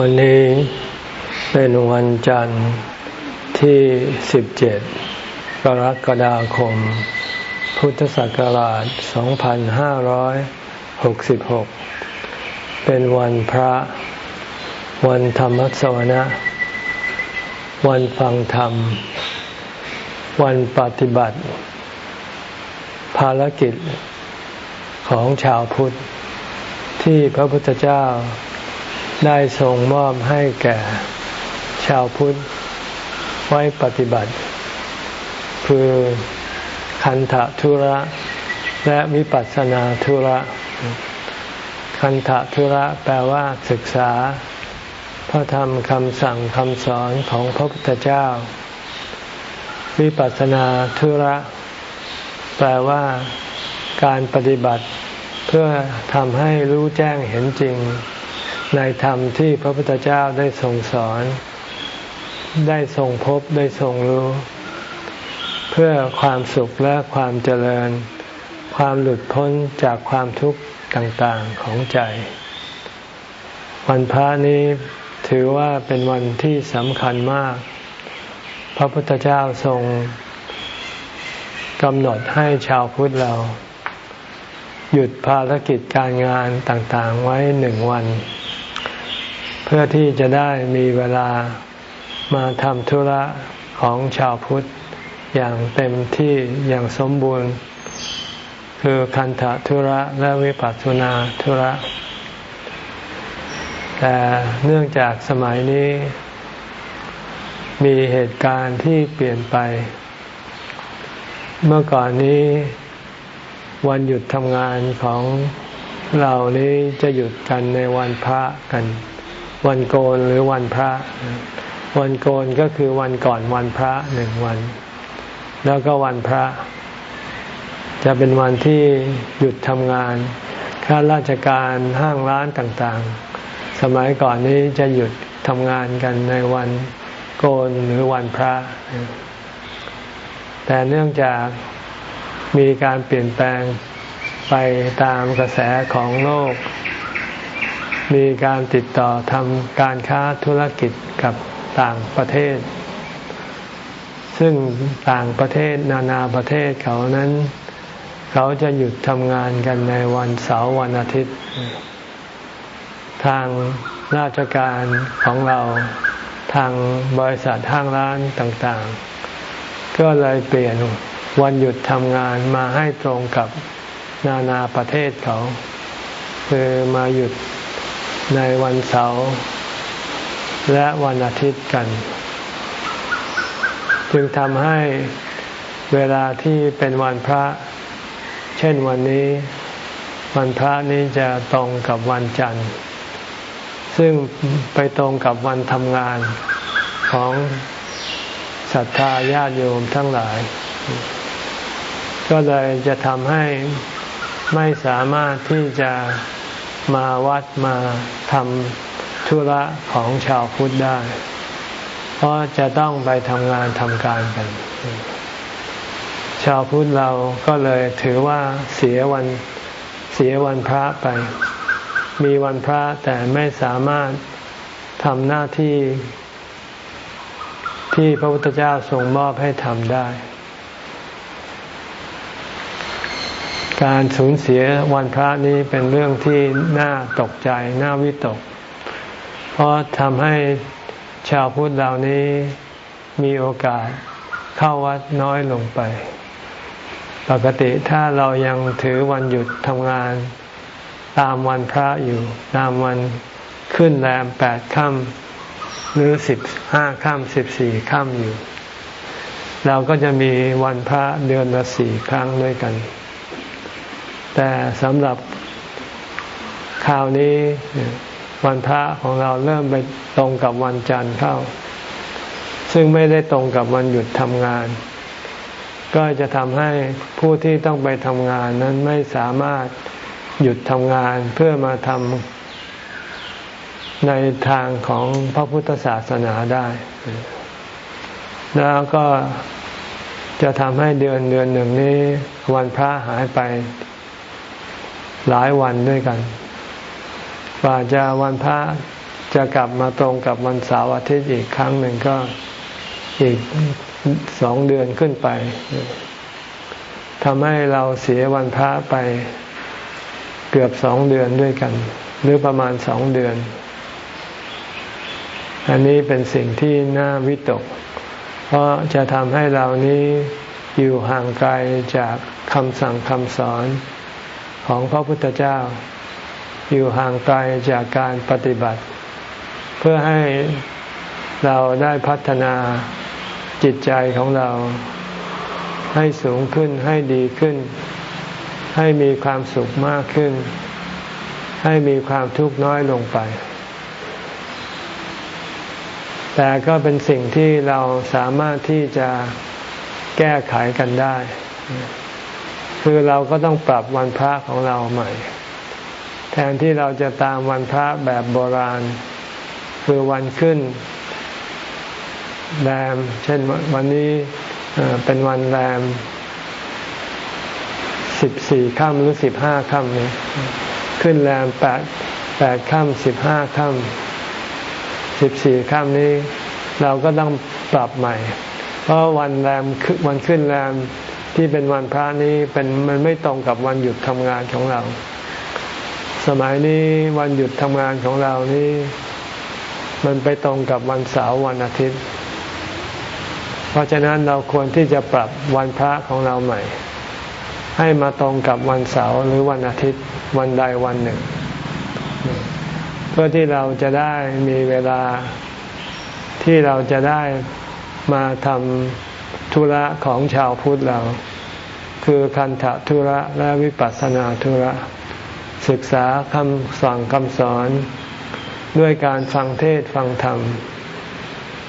วันนี้เป็นวันจันทร์ที่ 17 กรกฎาคม พุทธศักราช 2566 เป็นวันพระ วันธรรมสวนะ วันฟังธรรม วันปฏิบัติ ภารกิจของชาวพุทธที่พระพุทธเจ้า ได้ทรงมอบให้แก่ชาวพุทธไว้ปฏิบัติ คือคันธทุระและวิปัสสนาทุระคันธทุระแปลว่าศึกษา พระธรรมคำสั่งคำสอนของพระพุทธเจ้า วิปัสสนาทุระ แปลว่าการปฏิบัติ เพื่อทำให้รู้แจ้งเห็นจริง ในธรรมที่พระพุทธเจ้าได้ทรงสอน ได้ทรงพบได้ทรงรู้ เพื่อความสุขและความเจริญ ความหลุดพ้นจากความทุกข์ต่างๆของใจ วันพระนี้ถือว่าเป็นวันที่สำคัญมาก พระพุทธเจ้าทรงกำหนดให้ชาวพุทธเรา หยุดภารกิจการงานต่างๆไว้หนึ่งวัน เพื่อที่จะได้มีเวลามาทำธุระของชาวพุทธอย่างเต็มที่อย่างสมบูรณ์ คือคันธธุระและวิปัสสนาธุระ แต่เนื่องจากสมัยนี้ มีเหตุการณ์ที่เปลี่ยนไป เมื่อก่อนนี้วันหยุดทำงานของเรานี้จะหยุดกันในวันพระกัน วันโกนหรือวันพระ วันโกนก็คือวันก่อนวันพระหนึ่งวัน แล้วก็วันพระ จะเป็นวันที่หยุดทำงานข้าราชการห้างร้านต่างๆ สมัยก่อนนี้จะหยุดทำงานกันในวันโกนหรือวันพระ แต่เนื่องจากมีการเปลี่ยนแปลงไปตามกระแสของโลก มีการติดต่อทำการค้าธุรกิจกับต่างประเทศ ซึ่งต่างประเทศนานาประเทศเขานั้น เขาจะหยุดทำงานกันในวันเสาร์วันอาทิตย์ ทางราชการของเราทางบริษัทห้างร้านต่างๆ ก็เลยเปลี่ยนวันหยุดทำงานมาให้ตรงกับนานาประเทศเขา คือมาหยุด ในวันเสาร์และวันอาทิตย์กัน จึงทำให้เวลาที่เป็นวันพระ เช่นวันนี้ วันพระนี้จะตรงกับวันจันทร์ ซึ่งไปตรงกับวันทำงานของศรัทธาญาติโยมทั้งหลาย ก็เลยจะทำให้ไม่สามารถที่จะ มาวัดมาทำธุระของชาวพุทธได้ เพราะจะต้องไปทำงานทำการกัน ชาวพุทธเราก็เลยถือว่าเสียวันเสียวันพระไป มีวันพระแต่ไม่สามารถทำหน้าที่ที่พระพุทธเจ้าทรงมอบให้ทำได้ การสูญเสียวันพระนี้เป็นเรื่องที่น่าตกใจ น่าวิตก เพราะทำให้ชาวพุทธเหล่านี้มีโอกาสเข้าวัดน้อยลงไป ปกติถ้าเรายังถือวันหยุดทำงาน ตามวันพระอยู่ ตามวันขึ้นแรมแปดค่ำหรือสิบห้าค่ำสิบสี่ค่ำอยู่ เราก็จะมีวันพระเดือนละสี่ครั้งด้วยกัน แต่สำหรับคราวนี้วันพระของเราเริ่มไปตรงกับวันจันทร์เข้า ซึ่งไม่ได้ตรงกับวันหยุดทำงาน ก็จะทำให้ผู้ที่ต้องไปทำงานนั้นไม่สามารถหยุดทำงานเพื่อมาทำในทางของพระพุทธศาสนาได้ แล้วก็จะทำให้เดือนเดือนหนึ่งนี้ วันพระหายไป หลายวันด้วยกันกว่าจะวันพระจะกลับมาตรงกับวันเสาร์อาทิตย์อีกครั้งหนึ่งก็อีกสองเดือนขึ้นไปทำให้เราเสียวันพระไปเกือบสองเดือนด้วยกัน หรือประมาณสองเดือน อันนี้เป็นสิ่งที่น่าวิตก เพราะจะทำให้เรานี้อยู่ห่างไกลจากคำสั่งคำสอน ของพระพุทธเจ้า อยู่ห่างไกลจากการปฏิบัติ เพื่อให้เราได้พัฒนาจิตใจของเรา ให้สูงขึ้นให้ดีขึ้น ให้มีความสุขมากขึ้น ให้มีความทุกข์น้อยลงไป แต่ก็เป็นสิ่งที่เราสามารถที่จะแก้ไขกันได้ คือเราก็ต้องปรับวันพระของเราใหม่ แทนที่เราจะตามวันพระแบบโบราณ คือวันขึ้นแรม เช่นวันนี้เป็นวันแรมสิบสี่ค่ำหรือสิบห้าค่ำนี้ขึ้นแรมแปดแปดค่ำสิบห้าค่ำสิบสี่ค่ำนี้ เราก็ต้องปรับใหม่ เพราะวันแรมวันขึ้นแรม ที่เป็นวันพระนี้เป็นมันไม่ตรงกับวันหยุดทำงานของเรา สมัยนี้วันหยุดทำงานของเรานี้มันไปตรงกับวันเสาร์วันอาทิตย์ เพราะฉะนั้นเราควรที่จะปรับวันพระของเราใหม่ ให้มาตรงกับวันเสาร์หรือวันอาทิตย์วันใดวันหนึ่ง เพื่อที่เราจะได้มีเวลาที่เราจะได้มาทำ ธุระของชาวพุทธเรา คือคันธธุระและวิปัสสนาธุระ ศึกษาคำสั่งคำสอน ด้วยการฟังเทศฟังธรรม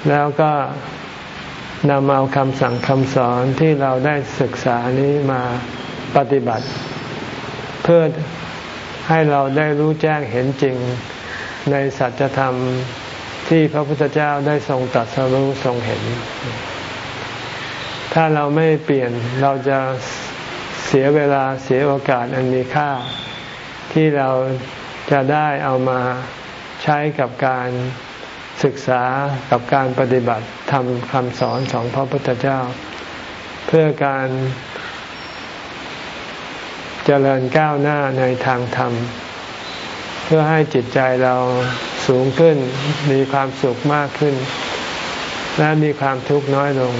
แล้วก็นำเอาคำสั่งคำสอนที่เราได้ศึกษานี้มาปฏิบัติ เพื่อให้เราได้รู้แจ้งเห็นจริงในสัจธรรมที่พระพุทธเจ้าได้ทรงตัดสรู้ทรงเห็น ถ้าเราไม่เปลี่ยนเราจะเสียเวลาเสียโอกาสอันมีค่า ที่เราจะได้เอามาใช้กับการศึกษากับการปฏิบัติทำคำสอนของพระพุทธเจ้า เพื่อการเจริญก้าวหน้าในทางธรรม เพื่อให้จิตใจเราสูงขึ้นมีความสุขมากขึ้น และมีความทุกข์น้อยลง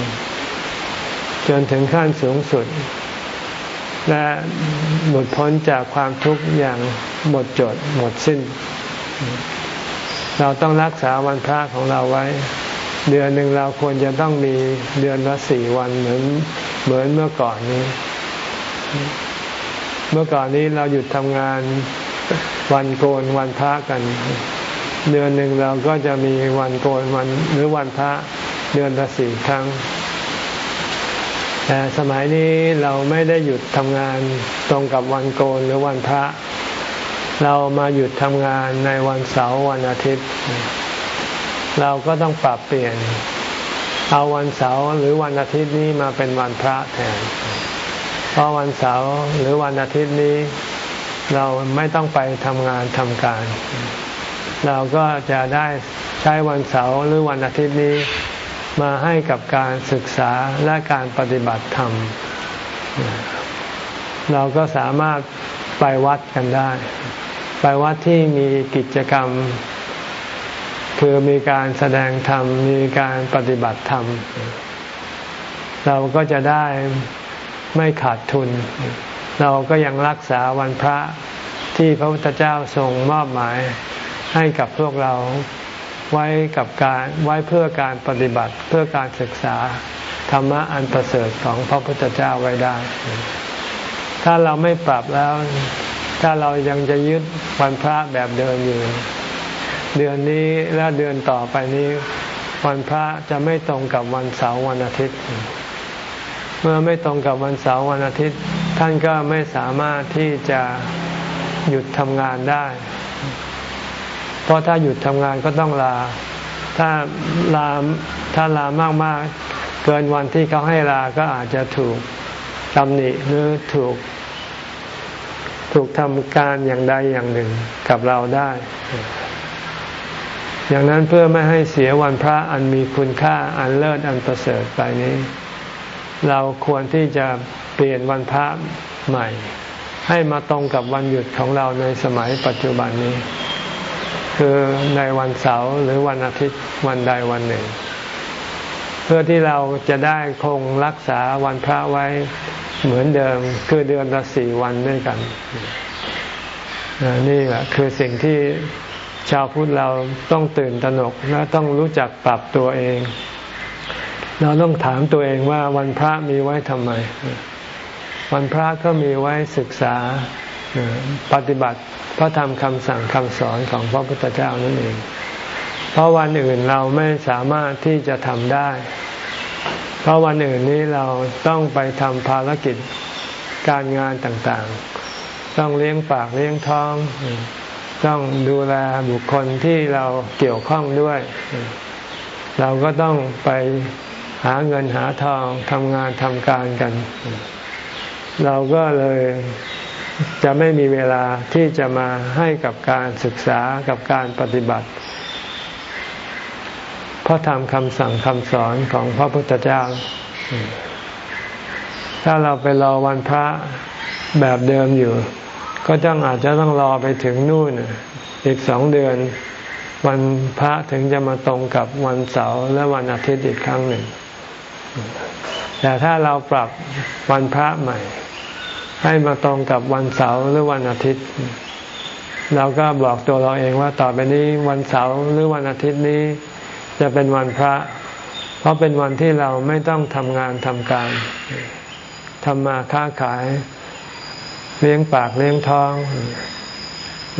จนถึงขั้นสูงสุด และหมดพ้นจากความทุกข์อย่างหมดจดหมดสิ้น เราต้องรักษาวันพระของเราไว้ เดือนหนึ่งเราควรจะต้องมีเดือนละสี่วันเหมือนเหมือนเมื่อก่อนนี้ เมื่อก่อนนี้เราหยุดทำงานวันโกนวันพระกัน เดือนหนึ่งเราก็จะมีวันโกนวันหรือวันพระเดือนละสี่ครั้ง แต่สมัยนี้เราไม่ได้หยุดทำงานตรงกับวันโกนหรือวันพระ เรามาหยุดทำงานในวันเสาร์วันอาทิตย์ เราก็ต้องปรับเปลี่ยน เอาวันเสาร์หรือวันอาทิตย์นี้มาเป็นวันพระแทน เพราะวันเสาร์หรือวันอาทิตย์นี้ เราไม่ต้องไปทำงานทำการ เราก็จะได้ใช้วันเสาร์หรือวันอาทิตย์นี้ มาให้กับการศึกษาและการปฏิบัติธรรม เราก็สามารถไปวัดกันได้ ไปวัดที่มีกิจกรรม คือมีการแสดงธรรม มีการปฏิบัติธรรม เราก็จะได้ไม่ขาดทุน เราก็ยังรักษาวันพระที่พระพุทธเจ้าทรงมอบหมายให้กับพวกเรา ไว้กับการไว้เพื่อการปฏิบัติเพื่อการศึกษาธรรมะอันประเสริฐของพระพุทธเจ้าไว้ได้ ถ้าเราไม่ปรับแล้ว ถ้าเรายังจะยึดวันพระแบบเดิมอยู่ เดือนนี้และเดือนต่อไปนี้ วันพระจะไม่ตรงกับวันเสาร์วันอาทิตย์ เมื่อไม่ตรงกับวันเสาร์วันอาทิตย์ ท่านก็ไม่สามารถที่จะหยุดทำงานได้ เพราะถ้าหยุดทำงานก็ต้องลา ถ้าลาถ้าลามากๆ เกินวันที่เขาให้ลาก็อาจจะถูกตำหนิหรือถูก ถูกทำการอย่างใดอย่างหนึ่งกับเราได้ อย่างนั้นเพื่อไม่ให้เสียวันพระอันมีคุณค่าอันเลิศอันประเสริฐไปนี้ เราควรที่จะเปลี่ยนวันพระใหม่ ให้มาตรงกับวันหยุดของเราในสมัยปัจจุบันนี้ คือในวันเสาร์หรือวันอาทิตย์วันใดวันหนึ่ง เพื่อที่เราจะได้คงรักษาวันพระไว้เหมือนเดิม คือเดือนละสี่วันด้วยกัน นี่แหละคือสิ่งที่ชาวพุทธเราต้องตื่นตระหนกและต้องรู้จักปรับตัวเอง เราต้องถามตัวเองว่าวันพระมีไว้ทำไม วันพระก็มีไว้ศึกษาปฏิบัติ พระธรรมคำสั่งคำสอนของพระพุทธเจ้านั่นเอง เพราะวันอื่นเราไม่สามารถที่จะทำได้ เพราะวันอื่นนี้เราต้องไปทำภารกิจการงานต่างๆ ต้องเลี้ยงปากเลี้ยงท้อง ต้องดูแลบุคคลที่เราเกี่ยวข้องด้วย เราก็ต้องไปหาเงินหาทองทำงานทำการกัน เราก็เลย จะไม่มีเวลาที่จะมาให้กับการศึกษากับการปฏิบัติเพราะทำคำสั่งคำสอนของพระพุทธเจ้า ถ้าเราไปรอวันพระแบบเดิมอยู่ ก็ต้องอาจจะต้องรอไปถึงนู่น อีกสองเดือน วันพระถึงจะมาตรงกับวันเสาร์และวันอาทิตย์อีกครั้งหนึ่ง แต่ถ้าเราปรับวันพระใหม่ ให้มาตรงกับวันเสาร์หรือวันอาทิตย์ เราก็บอกตัวเราเองว่าต่อไปนี้วันเสาร์หรือวันอาทิตย์นี้ จะเป็นวันพระ เพราะเป็นวันที่เราไม่ต้องทำงานทำการทำมาค้าขาย เลี้ยงปากเลี้ยงท้อง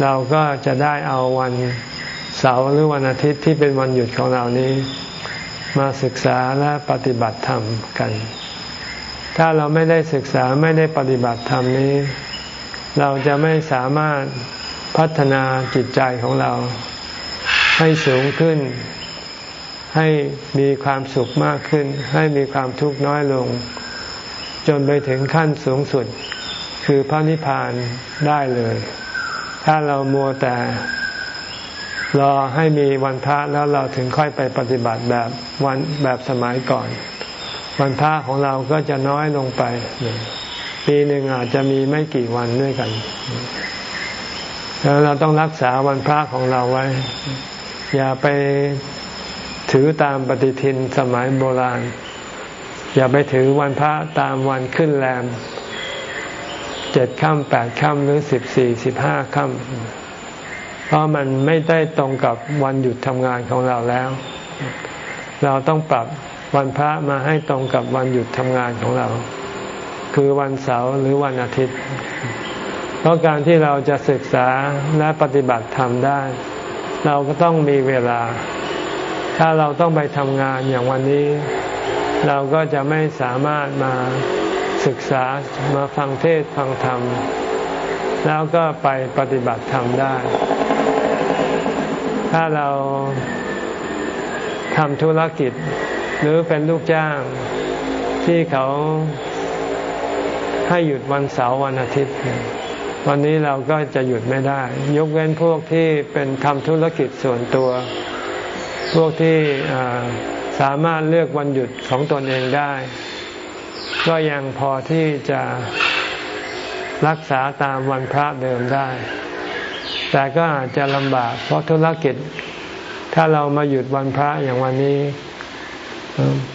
เราก็จะได้เอาวันเสาร์หรือวันอาทิตย์ที่เป็นวันหยุดของเรานี้ มาศึกษาและปฏิบัติธรรมกัน ถ้าเราไม่ได้ศึกษาไม่ได้ปฏิบัติธรรมนี้ เราจะไม่สามารถพัฒนาจิตใจของเรา ให้สูงขึ้น ให้มีความสุขมากขึ้น ให้มีความทุกข์น้อยลง จนไปถึงขั้นสูงสุดคือพระนิพพานได้เลย ถ้าเรามัวแต่รอให้มีวันพระแล้วเราถึงค่อยไปปฏิบัติแบบวันแบบสมัยก่อน วันพระของเราก็จะน้อยลงไป ปีหนึ่งอาจจะมีไม่กี่วันด้วยกันแล้วเราต้องรักษาวันพระของเราไว้ อย่าไปถือตามปฏิทินสมัยโบราณ อย่าไปถือวันพระตามวันขึ้นแรมเจ็ดค่ำแปดค่ำหรือสิบสี่สิบห้าค่ำเพราะมันไม่ได้ตรงกับวันหยุดทำงานของเราแล้ว เราต้องปรับ วันพระมาให้ตรงกับวันหยุดทำงานของเรา คือวันเสาร์หรือวันอาทิตย์ เพราะการที่เราจะศึกษาและปฏิบัติธรรมได้ เราก็ต้องมีเวลา ถ้าเราต้องไปทำงานอย่างวันนี้ เราก็จะไม่สามารถมาศึกษามาฟังเทศฟังธรรม แล้วก็ไปปฏิบัติธรรมได้ ถ้าเราทำธุรกิจ หรือเป็นลูกจ้างที่เขาให้หยุดวันเสาร์วันอาทิตย์ วันนี้เราก็จะหยุดไม่ได้ ยกเว้นพวกที่เป็นทำธุรกิจส่วนตัว พวกที่สามารถเลือกวันหยุดของตนเองได้ ก็ยังพอที่จะรักษาตามวันพระเดิมได้ แต่ก็อาจจะลำบากเพราะธุรกิจ ถ้าเรามาหยุดวันพระอย่างวันนี้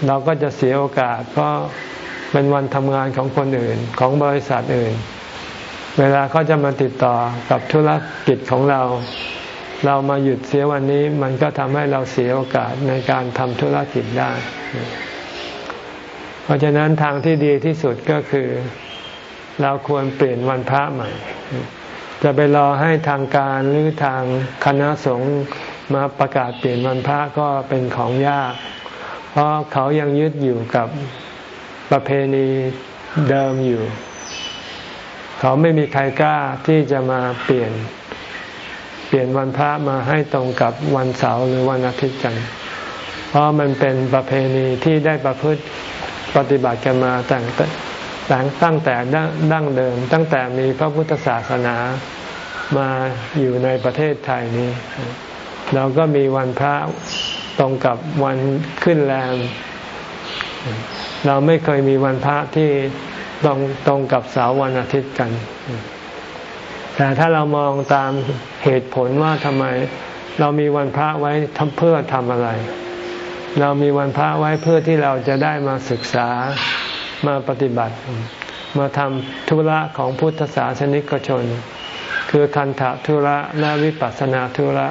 เราก็จะเสียโอกาส เพราะเป็นวันทำงานของคนอื่นของบริษัทอื่น เวลาเขาจะมาติดต่อกับธุรกิจของเรา เรามาหยุดเสียวันนี้ มันก็ทำให้เราเสียโอกาสในการทำธุรกิจได้ เพราะฉะนั้นทางที่ดีที่สุดก็คือ เราควรเปลี่ยนวันพระใหม่ จะไปรอให้ทางการหรือทางคณะสงฆ์มาประกาศเปลี่ยนวันพระก็เป็นของยาก เพราะเขายังยึดอยู่กับประเพณีเดิมอยู่ เขาไม่มีใครกล้าที่จะมาเปลี่ยน เปลี่ยนวันพระมาให้ตรงกับวันเสาร์หรือวันอาทิตย์กัน เพราะมันเป็นประเพณีที่ได้ประพฤติปฏิบัติกันมาตั้งแต่ตั้งแต่ดั้งเดิม ตั้งแต่มีพระพุทธศาสนามาอยู่ในประเทศไทยนี้ เราก็มีวันพระ ตรงกับวันขึ้นแรม เราไม่เคยมีวันพระที่ตรงตรงกับเสาร์วันอาทิตย์กัน แต่ถ้าเรามองตามเหตุผลว่าทำไมเรามีวันพระไว้ทำเพื่อทำอะไร เรามีวันพระไว้เพื่อที่เราจะได้มาศึกษามาปฏิบัติ มาทำธุระของพุทธศาสนิกชน คือคันธธุระและวิปัสสนาธุระ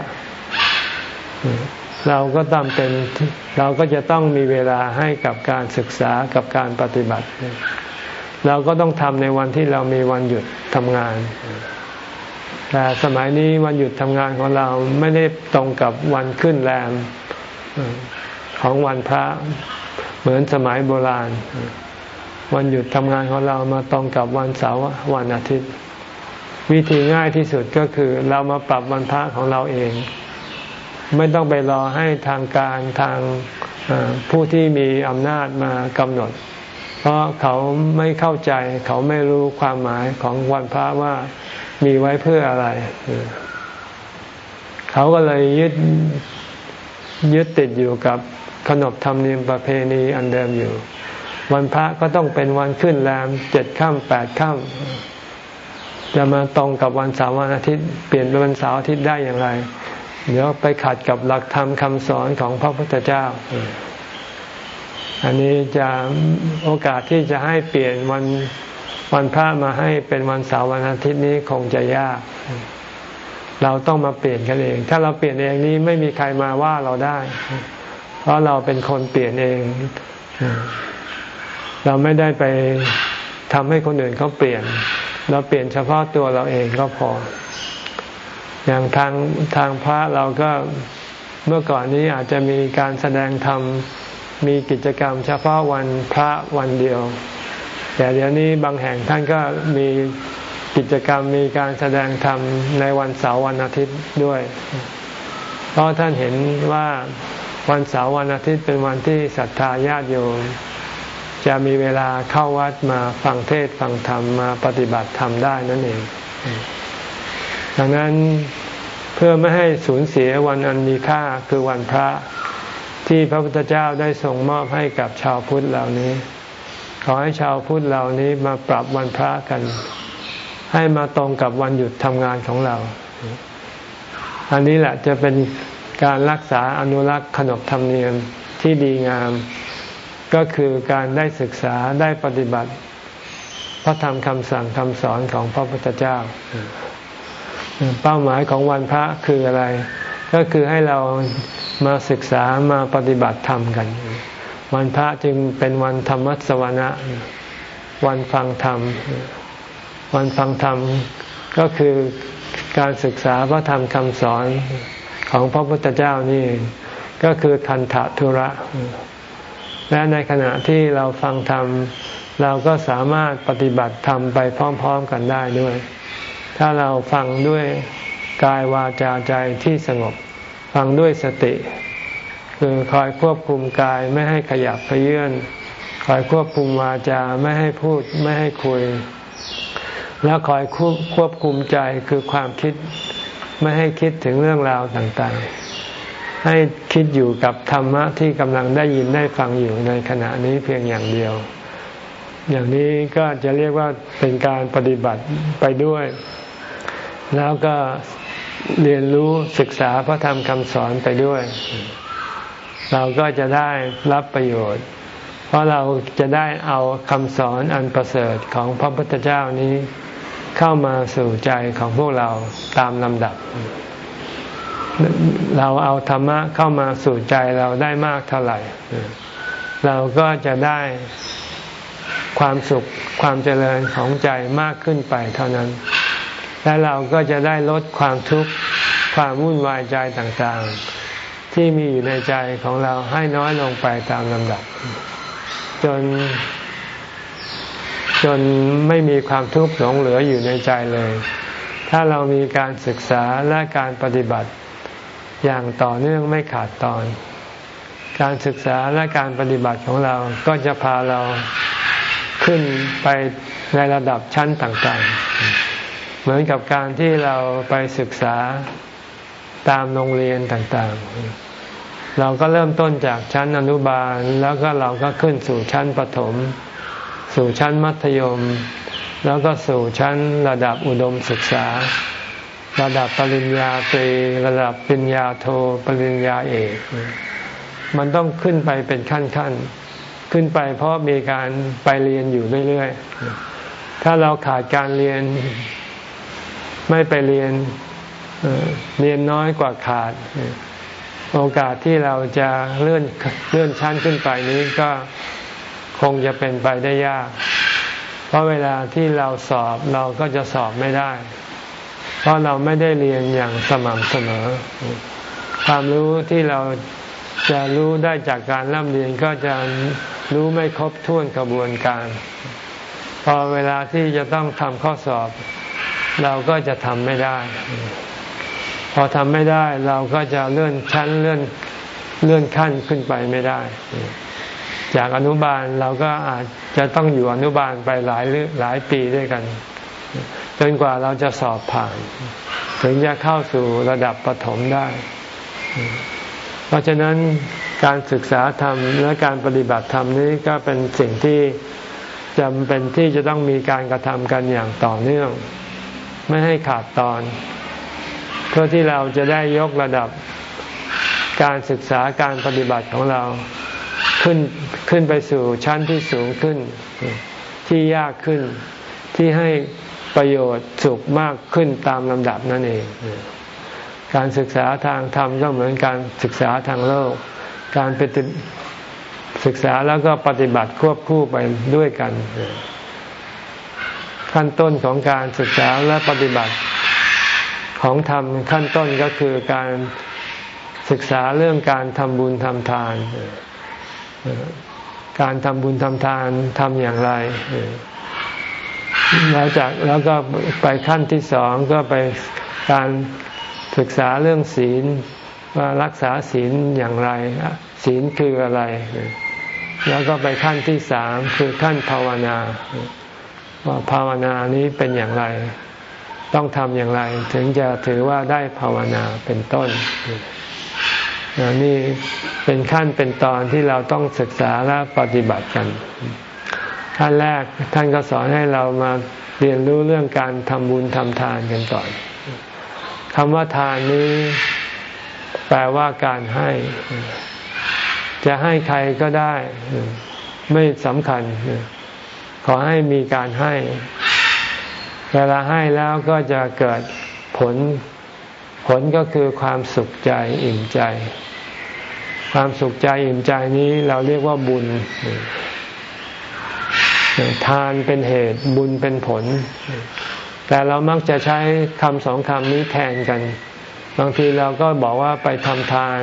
เราก็ต้องเป็นเราก็จะต้องมีเวลาให้กับการศึกษากับการปฏิบัติ เราก็ต้องทำในวันที่เรามีวันหยุดทำงาน แต่สมัยนี้วันหยุดทำงานของเราไม่ได้ตรงกับวันขึ้นแรมของวันพระเหมือนสมัยโบราณ วันหยุดทำงานของเรามาตรงกับวันเสาร์วันอาทิตย์ วิธีง่ายที่สุดก็คือเรามาปรับวันพระของเราเอง ไม่ต้องไปรอให้ทางการทางผู้ที่มีอำนาจมากำหนด เพราะเขาไม่เข้าใจ เขาไม่รู้ความหมายของวันพระว่ามีไว้เพื่ออะไร เขาก็เลยยึดยึดติดอยู่กับขนบธรรมเนียมประเพณีอันเดิมอยู่ วันพระก็ต้องเป็นวันขึ้นแรมเจ็ดค่ำแปดค่ำจะมาตรงกับวันเสาร์วันอาทิตย์ เปลี่ยนเป็นวันเสาร์อาทิตย์ได้อย่างไร เดี๋ยวไปขัดกับหลักธรรมคำสอนของพระพุทธเจ้า อันนี้จะโอกาสที่จะให้เปลี่ยนวันวันพระมาให้เป็นวันเสาร์วันอาทิตย์นี้คงจะยาก เราต้องมาเปลี่ยนกันเอง ถ้าเราเปลี่ยนเองนี้ไม่มีใครมาว่าเราได้ เพราะเราเป็นคนเปลี่ยนเอง เราไม่ได้ไปทำให้คนอื่นเขาเปลี่ยน เราเปลี่ยนเฉพาะตัวเราเองก็พอ อย่างทางทางพระเราก็เมื่อก่อนนี้อาจจะมีการแสดงธรรมมีกิจกรรมเฉพาะวันพระวันเดียว แต่เดี๋ยวนี้บางแห่งท่านก็มีกิจกรรมมีการแสดงธรรมในวันเสาร์วันอาทิตย์ด้วย เพราะท่านเห็นว่าวันเสาร์วันอาทิตย์เป็นวันที่ศรัทธาญาติโยมจะมีเวลาเข้าวัดมาฟังเทศฟังธรรมมาปฏิบัติธรรมได้นั่นเอง ดังนั้น เพื่อไม่ให้สูญเสียวันอันมีค่าคือวันพระ ที่พระพุทธเจ้าได้ทรงมอบให้กับชาวพุทธเหล่านี้ ขอให้ชาวพุทธเหล่านี้มาปรับวันพระกัน ให้มาตรงกับวันหยุดทำงานของเรา อันนี้แหละจะเป็นการรักษาอนุรักษ์ขนบธรรมเนียมที่ดีงาม ก็คือการได้ศึกษาได้ปฏิบัติ พระธรรมคำสั่งคำสอนของพระพุทธเจ้า เป้าหมายของวันพระคืออะไร ก็คือให้เรามาศึกษามาปฏิบัติธรรมกัน วันพระจึงเป็นวันธรรมสวนะวันฟังธรรม วันฟังธรรมก็คือการศึกษาพระธรรมคำสอนของพระพุทธเจ้านี่ก็คือทันถะธุระ และในขณะที่เราฟังธรรม เราก็สามารถปฏิบัติธรรมไปพร้อม ๆ กันได้ด้วย ถ้าเราฟังด้วยกายวาจาใจที่สงบ ฟังด้วยสติ คือคอยควบคุมกายไม่ให้ขยับขยื่นคอยควบคุมวาจาไม่ให้พูดไม่ให้คุย แล้วคอยควบคุมใจคือความคิดไม่ให้คิดถึงเรื่องราวต่างๆ ให้คิดอยู่กับธรรมะที่กำลังได้ยินได้ฟังอยู่ในขณะนี้เพียงอย่างเดียว อย่างนี้ก็จะเรียกว่าเป็นการปฏิบัติไปด้วย แล้วก็เรียนรู้ศึกษาพระธรรมคำสอนไปด้วย เราก็จะได้รับประโยชน์ เพราะเราจะได้เอาคำสอนอันประเสริฐของพระพุทธเจ้านี้เข้ามาสู่ใจของพวกเราตามลำดับ เราเอาธรรมะเข้ามาสู่ใจเราได้มากเท่าไหร่ เราก็จะได้ความสุขความเจริญของใจมากขึ้นไปเท่านั้น และเราก็จะได้ลดความทุกข์ความวุ่นวายใจต่างๆ ที่มีอยู่ในใจของเราให้น้อยลงไปตามลำดับ จน จนไม่มีความทุกข์หลงเหลืออยู่ในใจเลย ถ้าเรามีการศึกษาและการปฏิบัติ อย่างต่อเนื่องไม่ขาดตอน การศึกษาและการปฏิบัติของเราก็จะพาเราขึ้นไปในระดับชั้นต่างๆ เหมือนกับการที่เราไปศึกษาตามโรงเรียนต่างๆ เราก็เริ่มต้นจากชั้นอนุบาล แล้วก็เราก็ขึ้นสู่ชั้นประถม สู่ชั้นมัธยม แล้วก็สู่ชั้นระดับอุดมศึกษา ระดับปริญญาตรีระดับปริญญาโทปริญญาเอก มันต้องขึ้นไปเป็นขั้นๆ ขึ้นไปเพราะมีการไปเรียนอยู่เรื่อยๆ ถ้าเราขาดการเรียน ไม่ไปเรียนเรียนน้อยกว่าขาด โอกาสที่เราจะเลื่อนเลื่อนชั้นขึ้นไปนี้ก็คงจะเป็นไปได้ยาก เพราะเวลาที่เราสอบเราก็จะสอบไม่ได้ เพราะเราไม่ได้เรียนอย่างสม่ำเสมอ ความรู้ที่เราจะรู้ได้จากการร่ำเรียนก็จะรู้ไม่ครบถ้วนกระบวนการ พอเวลาที่จะต้องทำข้อสอบ เราก็จะทำไม่ได้ พอทำไม่ได้เราก็จะเลื่อนชั้นเลื่อนเลื่อนขั้นขึ้นไปไม่ได้ จากอนุบาลเราก็อาจจะต้องอยู่อนุบาลไปหลายหลายปีด้วยกัน จนกว่าเราจะสอบผ่าน ถึงจะเข้าสู่ระดับปฐมได้ เพราะฉะนั้นการศึกษาธรรมและการปฏิบัติธรรมนี้ก็เป็นสิ่งที่จำเป็นที่จะต้องมีการกระทำกันอย่างต่อเนื่อง ไม่ให้ขาดตอน เพื่อที่เราจะได้ยกระดับการศึกษาการปฏิบัติของเราขึ้นขึ้นไปสู่ชั้นที่สูงขึ้น ที่ยากขึ้นที่ให้ประโยชน์สุขมากขึ้นตามลำดับนั่นเอง การศึกษาทางธรรมก็เหมือนการศึกษาทางโลก การปฏิศึกษาแล้วก็ปฏิบัติควบคู่ไปด้วยกัน ขั้นต้นของการศึกษาและปฏิบัติของธรรมขั้นต้นก็คือการศึกษาเรื่องการทำบุญทำทาน การทำบุญทำทานทำอย่างไร แล้วจากแล้วก็ไปขั้นที่สองก็ไปการศึกษาเรื่องศีลว่ารักษาศีลอย่างไร ศีลคืออะไร แล้วก็ไปขั้นที่สามคือขั้นภาวนา ว่าภาวนานี้เป็นอย่างไร ต้องทำอย่างไร ถึงจะถือว่าได้ภาวนาเป็นต้นนี่เป็นขั้นเป็นตอนที่เราต้องศึกษาและปฏิบัติกันขั้นแรกท่านก็สอนให้เรามาเรียนรู้เรื่องการทำบุญทำทานกันก่อนคำว่าทานนี้แปลว่าการให้ จะให้ใครก็ได้ ไม่สำคัญ ขอให้มีการให้ เวลาให้แล้วก็จะเกิดผล ผลก็คือความสุขใจอิ่มใจ ความสุขใจอิ่มใจนี้เราเรียกว่าบุญ ทานเป็นเหตุบุญเป็นผล แต่เรามักจะใช้คำสองคำนี้แทนกัน บางทีเราก็บอกว่าไปทำทาน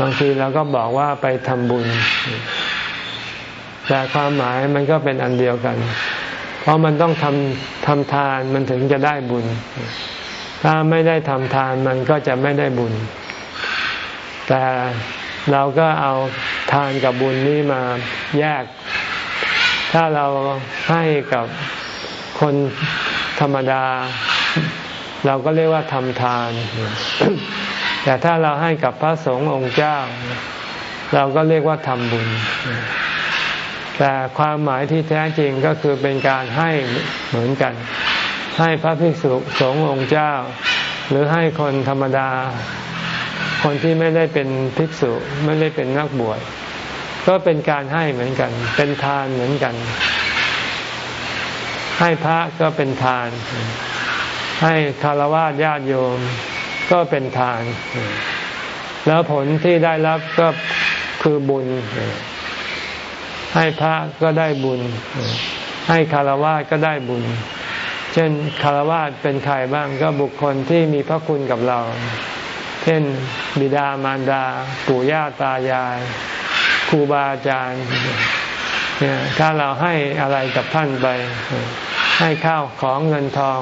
บางทีเราก็บอกว่าไปทำบุญ แต่ความหมายมันก็เป็นอันเดียวกัน เพราะมันต้องทำทำทานมันถึงจะได้บุญ ถ้าไม่ได้ทำทานมันก็จะไม่ได้บุญ แต่เราก็เอาทานกับบุญนี้มาแยก ถ้าเราให้กับคนธรรมดา เราก็เรียกว่าทำทาน แต่ถ้าเราให้กับพระสงฆ์องค์เจ้า เราก็เรียกว่าทำบุญ แต่ความหมายที่แท้จริงก็คือเป็นการให้เหมือนกัน ให้พระภิกษุสงฆ์องค์เจ้า หรือให้คนธรรมดา คนที่ไม่ได้เป็นภิกษุไม่ได้เป็นนักบวชก็เป็นการให้เหมือนกัน เป็นทานเหมือนกัน ให้พระก็เป็นทาน ให้คารวะญาติโยมก็เป็นทาน แล้วผลที่ได้รับก็คือบุญ ให้พระก็ได้บุญ ให้คารวะก็ได้บุญ เช่นคารวะเป็นใครบ้างก็บุคคลที่มีพระคุณกับเรา เช่นบิดามารดา ปู่ย่าตายายครูบาอาจารย์เนี่ยถ้าเราให้อะไรกับท่านไป ให้ข้าวของเงินทอง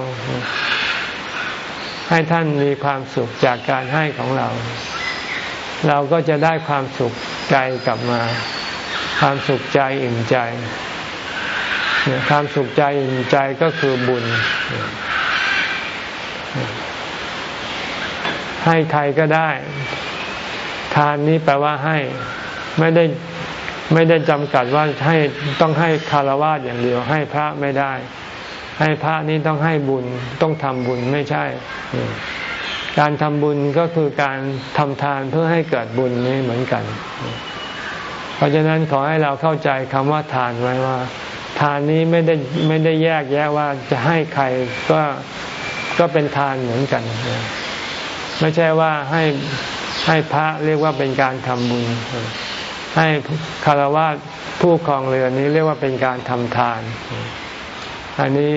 ให้ท่านมีความสุขจากการให้ของเรา เราก็จะได้ความสุขใจกลับมา ความสุขใจอิ่มใจ ความสุขใจอิ่มใจก็คือบุญ ให้ใครก็ได้ ทานนี้แปลว่าให้ไม่ได้ไม่ได้จำกัดว่าให้ต้องให้คารวะอย่างเดียว ให้พระไม่ได้ ให้พระนี้ต้องให้บุญต้องทำบุญไม่ใช่ การทำบุญก็คือการทำทานเพื่อให้เกิดบุญนี้เหมือนกัน ราะฉะนั้นขอให้เราเข้าใจคำว่าทานไว้ว่า ทานนี้ไม่ได้ไม่ได้แยกแยะว่าจะให้ใครก็ก็เป็นทานเหมือนกัน ไม่ใช่ว่าให้ให้พระเรียกว่าเป็นการทำบุญ ให้คารวะผู้ครองเรือนนี้เรียกว่าเป็นการทำทาน อันนี้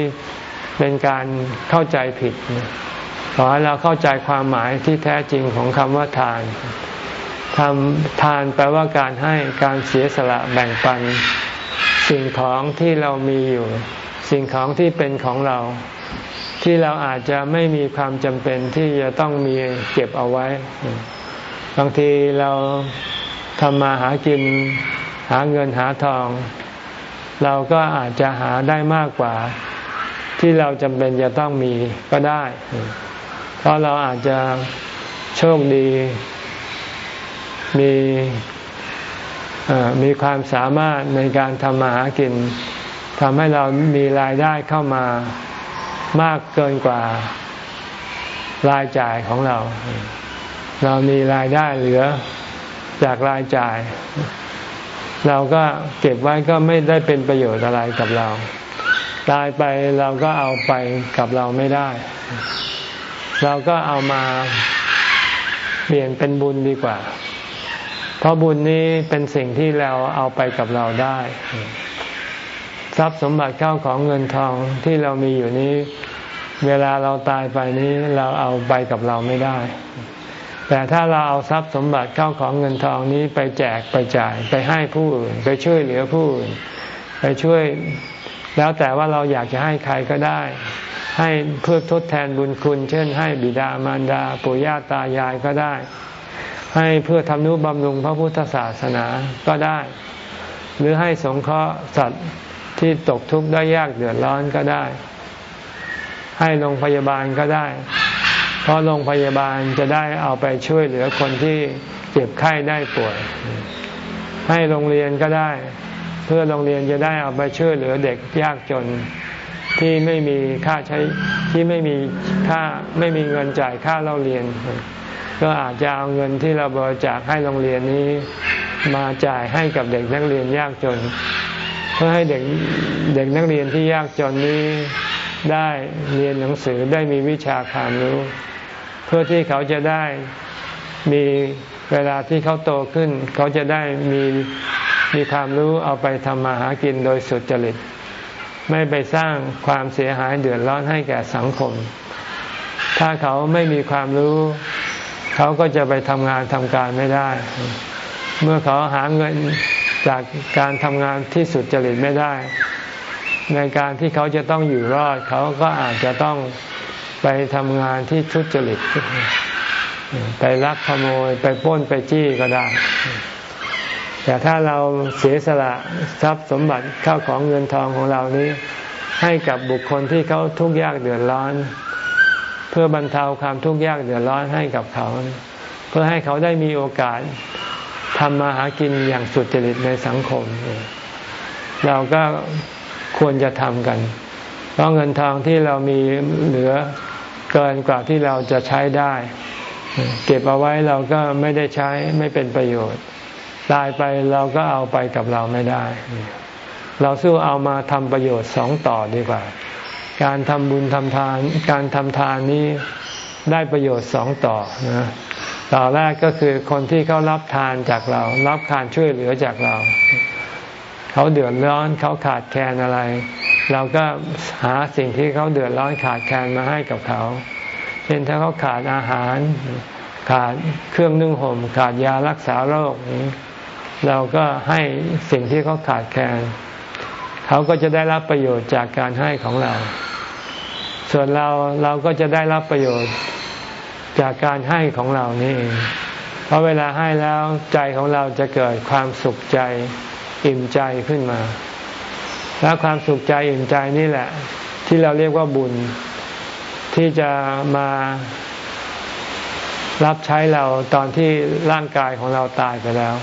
เป็นการเข้าใจผิดขอให้เราเข้าใจความหมายที่แท้จริงของคำว่าทาน ทำทานแปลว่าการให้การเสียสละแบ่งปัน สิ่งของที่เรามีอยู่ สิ่งของที่เป็นของเรา ที่เราอาจจะไม่มีความจำเป็นที่จะต้องมีเก็บเอาไว้ บางทีเราทำมาหากินหาเงินหาทอง เราก็อาจจะหาได้มากกว่า ที่เราจำเป็นจะต้องมีก็ได้ เพราะเราอาจจะโชคดี มีมีความสามารถในการทำมาหากินทำให้เรามีรายได้เข้ามามากเกินกว่ารายจ่ายของเรา เรามีรายได้เหลือจากรายจ่าย เราก็เก็บไว้ก็ไม่ได้เป็นประโยชน์อะไรกับเรา ตายไปเราก็เอาไปกับเราไม่ได้ เราก็เอามาเปลี่ยนเป็นบุญดีกว่า ราะบุญนี้เป็นสิ่งที่เราเอาไปกับเราได้ ทรัพย์สมบัติเข้าของเงินทองที่เรามีอยู่นี้ เวลาเราตายไปนี้เราเอาไปกับเราไม่ได้ แต่ถ้าเราเอาทรัพย์สมบัติเข้าของเงินทองนี้ไปแจกไปจ่าย ไปให้ผู้อื่น ไปช่วยเหลือผู้อื่น ไปช่วยแล้วแต่ว่าเราอยากจะให้ใครก็ได้ ให้เพื่อทดแทนบุญคุณ เช่น ให้บิดามารดาปู่ย่าตายายก็ได้ ให้เพื่อทำนุบำรุงพระพุทธศาสนาก็ได้ หรือให้สงเคราะห์สัตว์ที่ตกทุกข์ได้ยากเดือดร้อนก็ได้ ให้โรงพยาบาลก็ได้ เพราะโรงพยาบาลจะได้เอาไปช่วยเหลือคนที่เจ็บไข้ได้ป่วย ให้โรงเรียนก็ได้ เพื่อโรงเรียนจะได้เอาไปช่วยเหลือเด็กยากจนที่ไม่มีค่าใช้ที่ไม่มีค่าไม่มีเงินจ่ายค่าเราเรียน ก็อาจจะเอาเงินที่เราบริจาคให้โรงเรียนนี้มาจ่ายให้กับเด็กนักเรียนยากจน เพื่อให้เด็กเด็กนักเรียนที่ยากจนนี้ได้เรียนหนังสือได้มีวิชาความรู้ เพื่อที่เขาจะได้มีเวลาที่เขาโตขึ้น เขาจะได้มีมีความรู้เอาไปทำมาหากินโดยสุดจริต ไม่ไปสร้างความเสียหายเดือดร้อนให้แก่สังคม ถ้าเขาไม่มีความรู้ เขาก็จะไปทำงานทำการไม่ได้ เมื่อเขาหาเงินจากการทำงานที่สุดจริตไม่ได้ ในการที่เขาจะต้องอยู่รอด เขาก็อาจจะต้องไปทำงานที่ทุจริต ไปลักขโมยไปป้นไปจี้ก็ได้ แต่ถ้าเราเสียสละทรัพย์สมบัติเข้าของเงินทองของเรานี้ ให้กับบุคคลที่เขาทุกข์ยากเดือดร้อน พื่อบรรเทาความทุกข์ยากเดือดร้อนให้กับเขา เพื่อให้เขาได้มีโอกาสทำมาหากินอย่างสุดจริตในสังคม เราก็ควรจะทำกัน เพราะเงินทองที่เรามีเหลือเกินกว่าที่เราจะใช้ได้ เก็บเอาไว้เราก็ไม่ได้ใช้ไม่เป็นประโยชน์ ตายไปเราก็เอาไปกับเราไม่ได้ เราสู้เอามาทำประโยชน์สองต่อดีกว่า การทำบุญทำทาน การทำทานนี้ได้ประโยชน์สองต่อนะต่อแรกก็คือคนที่เขารับทานจากเรา รับการช่วยเหลือจากเรา เขาเดือดร้อนเขาขาดแคลนอะไร เราก็หาสิ่งที่เขาเดือดร้อนขาดแคลนมาให้กับเขา เช่นถ้าเขาขาดอาหาร ขาดเครื่องนึ่งห่ม ขาดยารักษาโรคเราก็ให้สิ่งที่เขาขาดแคลนเขาก็จะได้รับประโยชน์จากการให้ของเรา ส่วนเราเราก็จะได้รับประโยชน์จากการให้ของเรานี่เองเพราะเวลาให้แล้วใจของเราจะเกิดความสุขใจอิ่มใจขึ้นมา แล้วความสุขใจอิ่มใจนี่แหละ ที่เราเรียกว่าบุญ ที่จะมารับใช้เราตอนที่ร่างกายของเราตายไปแล้ว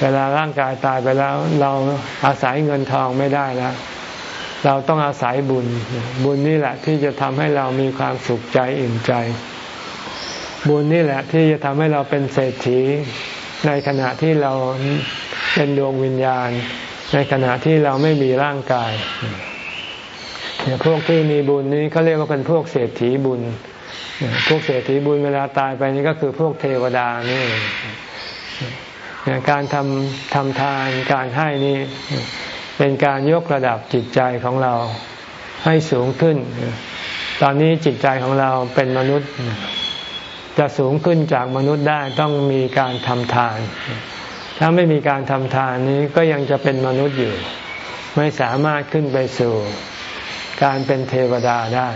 เวลาร่างกายตายไปแล้ว เราอาศัยเงินทองไม่ได้แล้ว เราต้องอาศัยบุญ บุญนี่แหละที่จะทำให้เรามีความสุขใจอิ่มใจ บุญนี่แหละที่จะทำให้เราเป็นเศรษฐี ในขณะที่เราเป็นดวงวิญญาณ ในขณะที่เราไม่มีร่างกายเนี่ยพวกที่มีบุญนี้เขาเรียกว่าเป็นพวกเศรษฐีบุญ พวกเศรษฐีบุญเวลาตายไปนี่ก็คือพวกเทวดานี่การทำทำทานการให้นี่ เป็นการยกระดับจิตใจของเราให้สูงขึ้น ตอนนี้จิตใจของเราเป็นมนุษย์ จะสูงขึ้นจากมนุษย์ได้ต้องมีการทำทาน ถ้าไม่มีการทำทานนี้ก็ยังจะเป็นมนุษย์อยู่ ไม่สามารถขึ้นไปสู่การเป็นเทวดาได้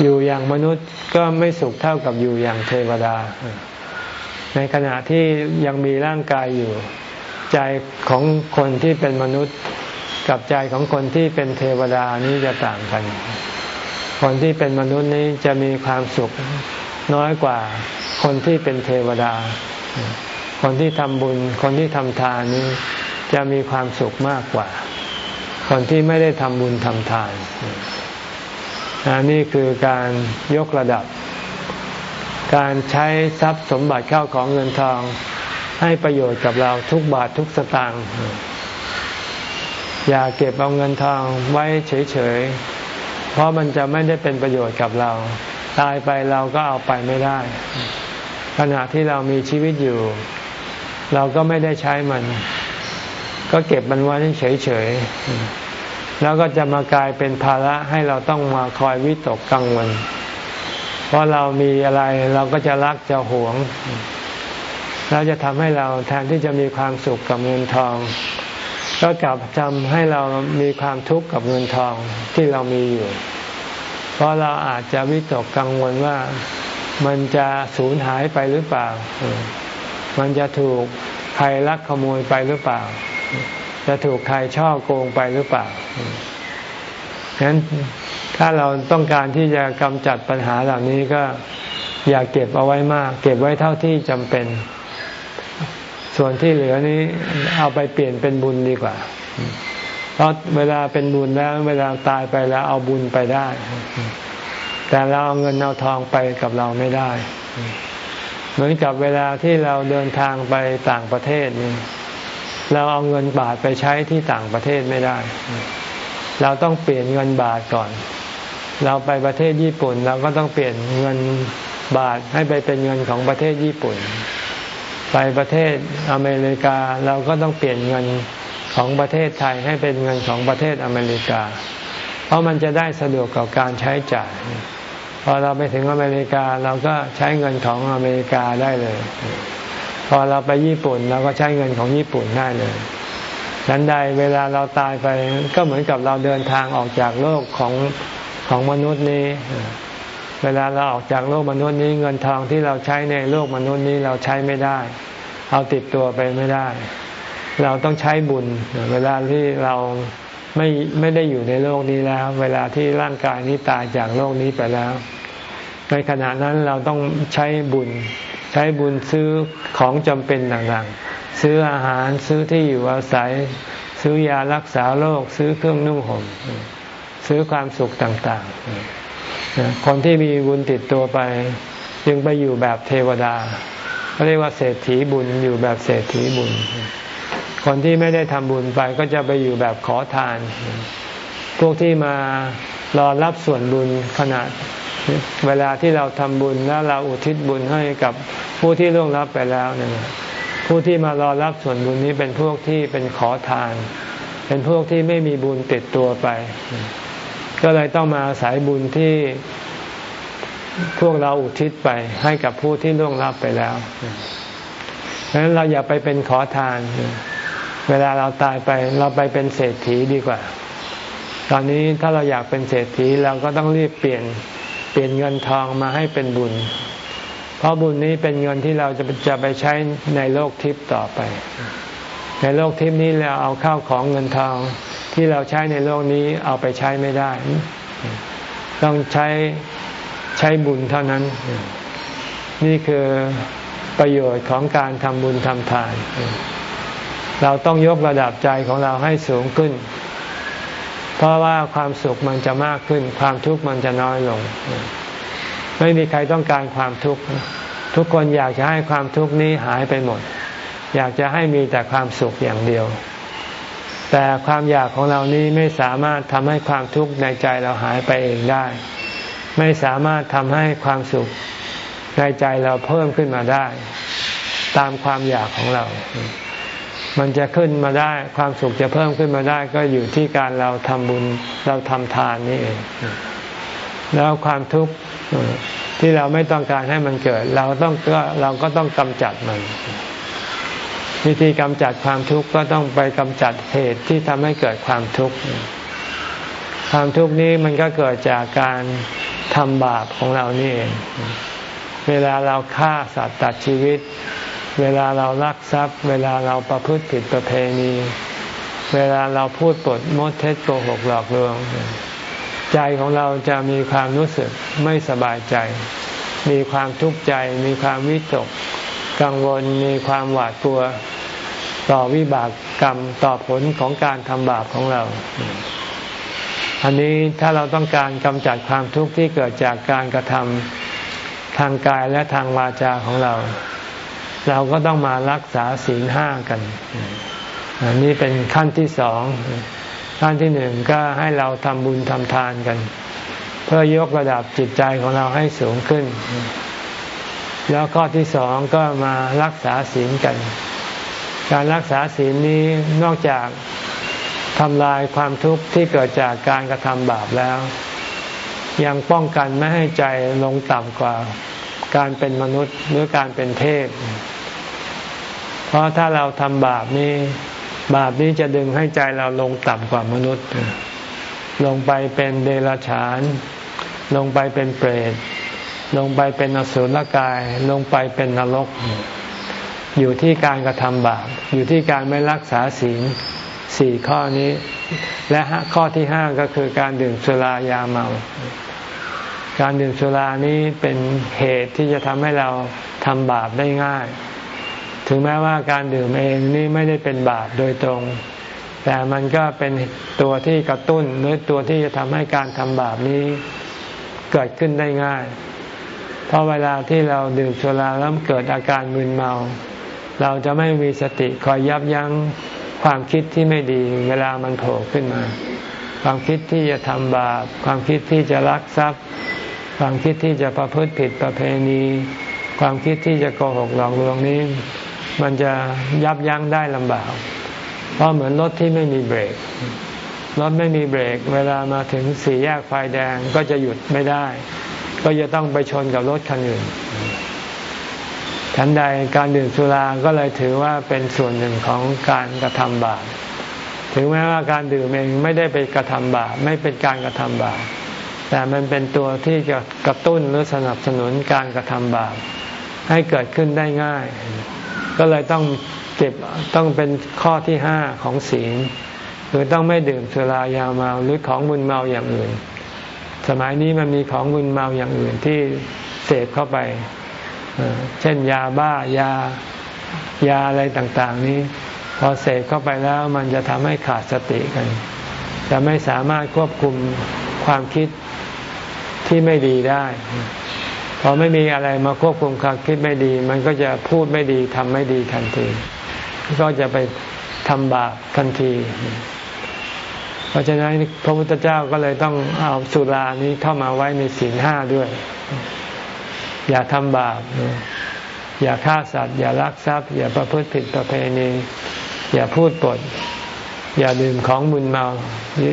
อยู่อย่างมนุษย์ก็ไม่สุขเท่ากับอยู่อย่างเทวดา ในขณะที่ยังมีร่างกายอยู่ ใจของคนที่เป็นมนุษย์ กับใจของคนที่เป็นเทวดานี้จะต่างกัน คนที่เป็นมนุษย์นี้จะมีความสุขน้อยกว่าคนที่เป็นเทวดา คนที่ทำบุญ คนที่ทำทานนี้จะมีความสุขมากกว่า คนที่ไม่ได้ทำบุญทำทานนี่คือการยกระดับ การใช้ทรัพย์สมบัติเข้าของเงินทอง ให้ประโยชน์กับเราทุกบาททุกสตางค์อย่าเก็บเอาเงินทองไว้เฉยๆ เพราะมันจะไม่ได้เป็นประโยชน์กับเรา ตายไปเราก็เอาไปไม่ได้ ขณะที่เรามีชีวิตอยู่ เราก็ไม่ได้ใช้มัน ก็เก็บมันไว้เฉยๆ แล้วก็จะมากลายเป็นภาระให้เราต้องมาคอยวิตกกังวล เพราะเรามีอะไรเราก็จะรักจะหวง แล้วจะทำให้เราแทนที่จะมีความสุขกับเงินทอง ก็กลับทำให้เรามีความทุกข์กับเงินทองที่เรามีอยู่ เพราะเราอาจจะวิตกกังวลว่ามันจะสูญหายไปหรือเปล่า มันจะถูกใครลักขโมยไปหรือเปล่า จะถูกใครช่อโกงไปหรือเปล่าฉะนั้นถ้าเราต้องการที่จะกำจัดปัญหาเหล่านี้ก็อย่าเก็บเอาไว้มาก เก็บไว้เท่าที่จำเป็น ส่วนที่เหลือนี้เอาไปเปลี่ยนเป็นบุญดีกว่า เพราะเวลาเป็นบุญแล้ว เวลาตายไปแล้วเอาบุญไปได้ แต่เราเอาเงินเอาทองไปกับเราไม่ได้ เหมือนกับเวลาที่เราเดินทางไปต่างประเทศนี่เราเอาเงินบาทไปใช้ที่ต่างประเทศไม่ได้ เราต้องเปลี่ยนเงินบาทก่อน เราไปประเทศญี่ปุ่น เราก็ต้องเปลี่ยนเงินบาทให้ไปเป็นเงินของประเทศญี่ปุ่น ไปประเทศอเมริกาเราก็ต้องเปลี่ยนเงินของประเทศไทยให้เป็นเงินของประเทศอเมริกา เพราะมันจะได้สะดวกกับการใช้จ่าย พอเราไปถึงอเมริกาเราก็ใช้เงินของอเมริกาได้เลย พอเราไปญี่ปุ่นเราก็ใช้เงินของญี่ปุ่นได้เลยนั้นใดเวลาเราตายไปก็เหมือนกับเราเดินทางออกจากโลกของของมนุษย์นี้ เวลาเราออกจากโลกมนุษย์นี้เงินทองที่เราใช้ในโลกมนุษย์นี้เราใช้ไม่ได้ เอาติดตัวไปไม่ได้ เราต้องใช้บุญ เวลาที่เราไม่ไม่ได้อยู่ในโลกนี้แล้ว เวลาที่ร่างกายนี้ตายจากโลกนี้ไปแล้ว ในขณะนั้นเราต้องใช้บุญ ใช้บุญซื้อของจำเป็นต่างๆ ซื้ออาหารซื้อที่อยู่อาศัย ซื้อยารักษาโรคซื้อเครื่องนุ่งห่มซื้อความสุขต่างๆ คนที่มีบุญติดตัวไปจึงไปอยู่แบบเทวดาเขาเรียกว่าเศรษฐีบุญอยู่แบบเศรษฐีบุญ คนที่ไม่ได้ทำบุญไปก็จะไปอยู่แบบขอทาน พวกที่มารอรับส่วนบุญขณะเวลาที่เราทำบุญแล้วเราอุทิศบุญให้กับผู้ที่ล่วงลับไปแล้วเนี่ยผู้ที่มารอรับส่วนบุญนี้เป็นพวกที่เป็นขอทาน เป็นพวกที่ไม่มีบุญติดตัวไป ก็เลยต้องมาอาศัยบุญที่พวกเราอุทิศไปให้กับผู้ที่ล่วงลับไปแล้วดังนั้นเราอย่าไปเป็นขอทาน เวลาเราตายไปเราไปเป็นเศรษฐีดีกว่า ตอนนี้ถ้าเราอยากเป็นเศรษฐีเราก็ต้องรีบเปลี่ยนเปลี่ยนเงินทองมาให้เป็นบุญ เพราะบุญนี้เป็นเงินที่เราจะจะไปใช้ในโลกทิพย์ต่อไป ในโลกทิพย์นี้เราเอาข้าวของเงินทอง ที่เราใช้ในโลกนี้เอาไปใช้ไม่ได้ ต้องใช้ใช้บุญเท่านั้น นี่คือประโยชน์ของการทำบุญทำทาน เราต้องยกระดับใจของเราให้สูงขึ้น เพราะว่าความสุขมันจะมากขึ้น ความทุกข์มันจะน้อยลง ไม่มีใครต้องการความทุกข์ ทุกคนอยากจะให้ความทุกข์นี้หายไปหมด อยากจะให้มีแต่ความสุขอย่างเดียว แต่ความอยากของเรานี้ไม่สามารถทำให้ความทุกข์ในใจเราหายไปเองได้ ไม่สามารถทำให้ความสุขในใจเราเพิ่มขึ้นมาได้ ตามความอยากของเรา มันจะขึ้นมาได้ความสุขจะเพิ่มขึ้นมาได้ ก็อยู่ที่การเราทำบุญเราทำทานนี่เองแล้วความทุกข์ที่เราไม่ต้องการให้มันเกิด เราต้องก็เราก็ต้องกำจัดมัน วิธีกำจัดความทุกข์ก็ต้องไปกำจัดเหตุที่ทำให้เกิดความทุกข์ ความทุกข์นี้มันก็เกิดจากการทำบาปของเรานี่เอง เวลาเราฆ่าสัตว์ตัดชีวิต เวลาเราลักทรัพย์ เวลาเราประพฤติผิดประเพณี เวลาเราพูดปดมดเท็จโกหกหลอกลวง ใจของเราจะมีความรู้สึกไม่สบายใจ มีความทุกข์ใจ มีความวิตก กังวลมีความหวาดกลัว ต่อวิบากกรรมต่อผลของการทำบาปของเรา อันนี้ถ้าเราต้องการกำจัดความทุกข์ที่เกิดจากการกระทำทางกายและทางวาจาของเรา เราก็ต้องมารักษาศีลห้ากันอันนี่เป็นขั้นที่สองขั้นที่หนึ่งก็ให้เราทำบุญทำทานกัน เพื่อยกระดับจิตใจของเราให้สูงขึ้น แล้วข้อที่สองก็มารักษาศีลกัน การรักษาศีลนี้นอกจากทำลายความทุกข์ที่เกิดจากการกระทำบาปแล้ว ยังป้องกันไม่ให้ใจลงต่ำกว่าการเป็นมนุษย์หรือการเป็นเทพ เพราะถ้าเราทำบาปนี้ บาปนี้จะดึงให้ใจเราลงต่ำกว่ามนุษย์ ลงไปเป็นเดรัจฉาน ลงไปเป็นเปรต ลงไปเป็นอสุรกาย ลงไปเป็นนรก อยู่ที่การกระทำบาป อยู่ที่การไม่รักษาศีลสี่ข้อนี้ และข้อที่ห้าก็คือการดื่มสุรายาเมา การดื่มสุรานี้เป็นเหตุที่จะทำให้เราทำบาปได้ง่าย ถึงแม้ว่าการดื่มเองนี่ไม่ได้เป็นบาปโดยตรง แต่มันก็เป็นตัวที่กระตุ้นหรือตัวที่จะทำให้การทำบาปนี้เกิดขึ้นได้ง่าย เพราะเวลาที่เราดื่มสุราแล้วเกิดอาการมึนเมา เราจะไม่มีสติคอยยับยั้งความคิดที่ไม่ดีเวลามันโผล่ขึ้นมา ความคิดที่จะทำบาป ความคิดที่จะรักทรัพย์ ความคิดที่จะประพฤติผิดประเพณี ความคิดที่จะโกหกหลอกลวงนี้ มันจะยับยั้งได้ลำบาก เพราะเหมือนรถที่ไม่มีเบรก รถไม่มีเบรก เวลามาถึงสี่แยกไฟแดงก็จะหยุดไม่ได้ ก็จะต้องไปชนกับรถคันอื่นฉันใดการดื่มสุราก็เลยถือว่าเป็นส่วนหนึ่งของการกระทำบาปถึงแม้ว่าการดื่มเองไม่ได้ไปกระทำบาปไม่เป็นการกระทำบาปแต่มันเป็นตัวที่จะกระตุ้นหรือสนับสนุนการกระทำบาปให้เกิดขึ้นได้ง่าย ก็เลยต้องเก็บต้องเป็นข้อที่ห้าของศีลคือต้องไม่ดื่มสุรายาเมาหรือของมึนเมาอย่างอื่น สมัยนี้มันมีของมึนเมาอย่างอื่นที่เสพเข้าไป เช่นยาบ้ายายาอะไรต่างๆ นี้ พอเสพเข้าไปแล้วมันจะทำให้ขาดสติกัน จะไม่สามารถควบคุมความคิดที่ไม่ดีได้พอไม่มีอะไรมาควบคุมความคิดไม่ดี มันก็จะพูดไม่ดีทำไม่ดีทันที ก็จะไปทำบาปทันที เพราะฉะนั้นพระพุทธเจ้าก็เลยต้องเอาสุรานี้เข้ามาไว้ในศีลห้าด้วย อย่าทำบาป อย่าฆ่าสัตว์ อย่าลักทรัพย์ อย่าประพฤติผิดประเพณี อย่าพูดปด อย่าดื่มของมึนเมา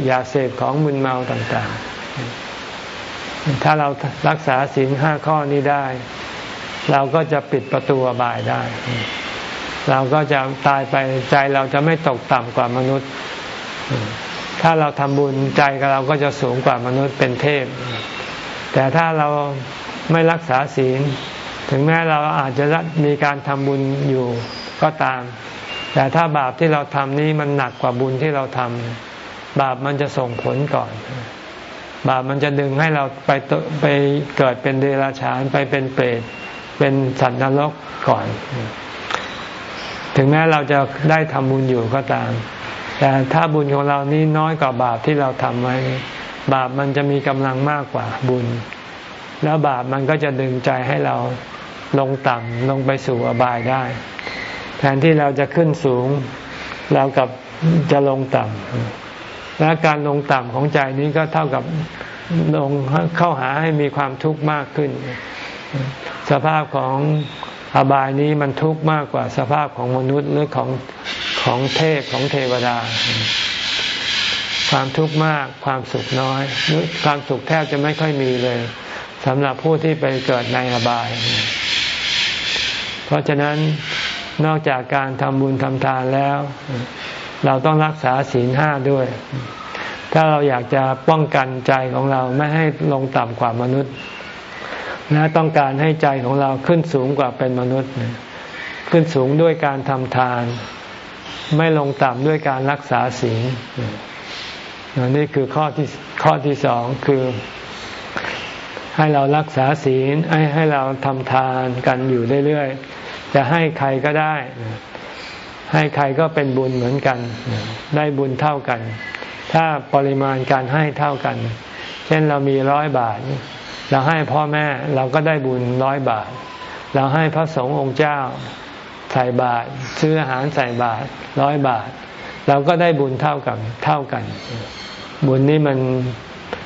อย่าเสพของมึนเมาต่างๆ ถ้าเรารักษาศีลห้าข้อนี้ได้ เราก็จะปิดประตูบายได้ เราก็จะตายไปใจเราจะไม่ตกต่ำกว่ามนุษย์ ถ้าเราทำบุญใจกับเราก็จะสูงกว่ามนุษย์เป็นเทพ แต่ถ้าเราไม่รักษาศีล ถึงแม้เราอาจจะมีการทำบุญอยู่ก็ตาม แต่ถ้าบาปที่เราทำนี้มันหนักกว่าบุญที่เราทำบาปมันจะส่งผลก่อน บาปมันจะดึงให้เราไปไปเกิดเป็นเดรัจฉานไปเป็นเปรตเป็นสัตว์นรกก่อน ถึงแม้เราจะได้ทำบุญอยู่ก็ตาม แต่ถ้าบุญของเรานี้น้อยกว่าบาปที่เราทำไว้ บาปมันจะมีกำลังมากกว่าบุญ แล้วบาปมันก็จะดึงใจให้เราลงต่ำลงไปสู่อบายได้ แทนที่เราจะขึ้นสูง เรากับจะลงต่ำและการลงต่ำของใจนี้ก็เท่ากับลงเข้าหาให้มีความทุกข์มากขึ้น สภาพของอบายนี้มันทุกข์มากกว่าสภาพของมนุษย์หรือของ ของเทพของเทวดา ความทุกข์มากความสุขน้อยหรือความสุขแทบจะไม่ค่อยมีเลยสำหรับผู้ที่ไปเกิดในอบาย เพราะฉะนั้นนอกจากการทำบุญทำทานแล้ว เราต้องรักษาศีลห้าด้วย ถ้าเราอยากจะป้องกันใจของเราไม่ให้ลงต่ำกว่ามนุษย์และต้องการให้ใจของเราขึ้นสูงกว่าเป็นมนุษย์ ขึ้นสูงด้วยการทำทาน ไม่ลงต่ำด้วยการรักษาศีลนี่คือข้อที่ข้อที่สองคือ ให้เรารักษาศีลให้ให้เราทำทานกันอยู่เรื่อยๆจะให้ใครก็ได้ ให้ใครก็เป็นบุญเหมือนกัน ได้บุญเท่ากัน ถ้าปริมาณการให้เท่ากัน เช่นเรามีร้อยบาท เราให้พ่อแม่เราก็ได้บุญร้อยบาท เราให้พระสงฆ์องค์เจ้า ใส่บาตรซื้ออาหารใส่บาตรร้อยบาท เราก็ได้บุญเท่ากันเท่ากัน บุญนี้มัน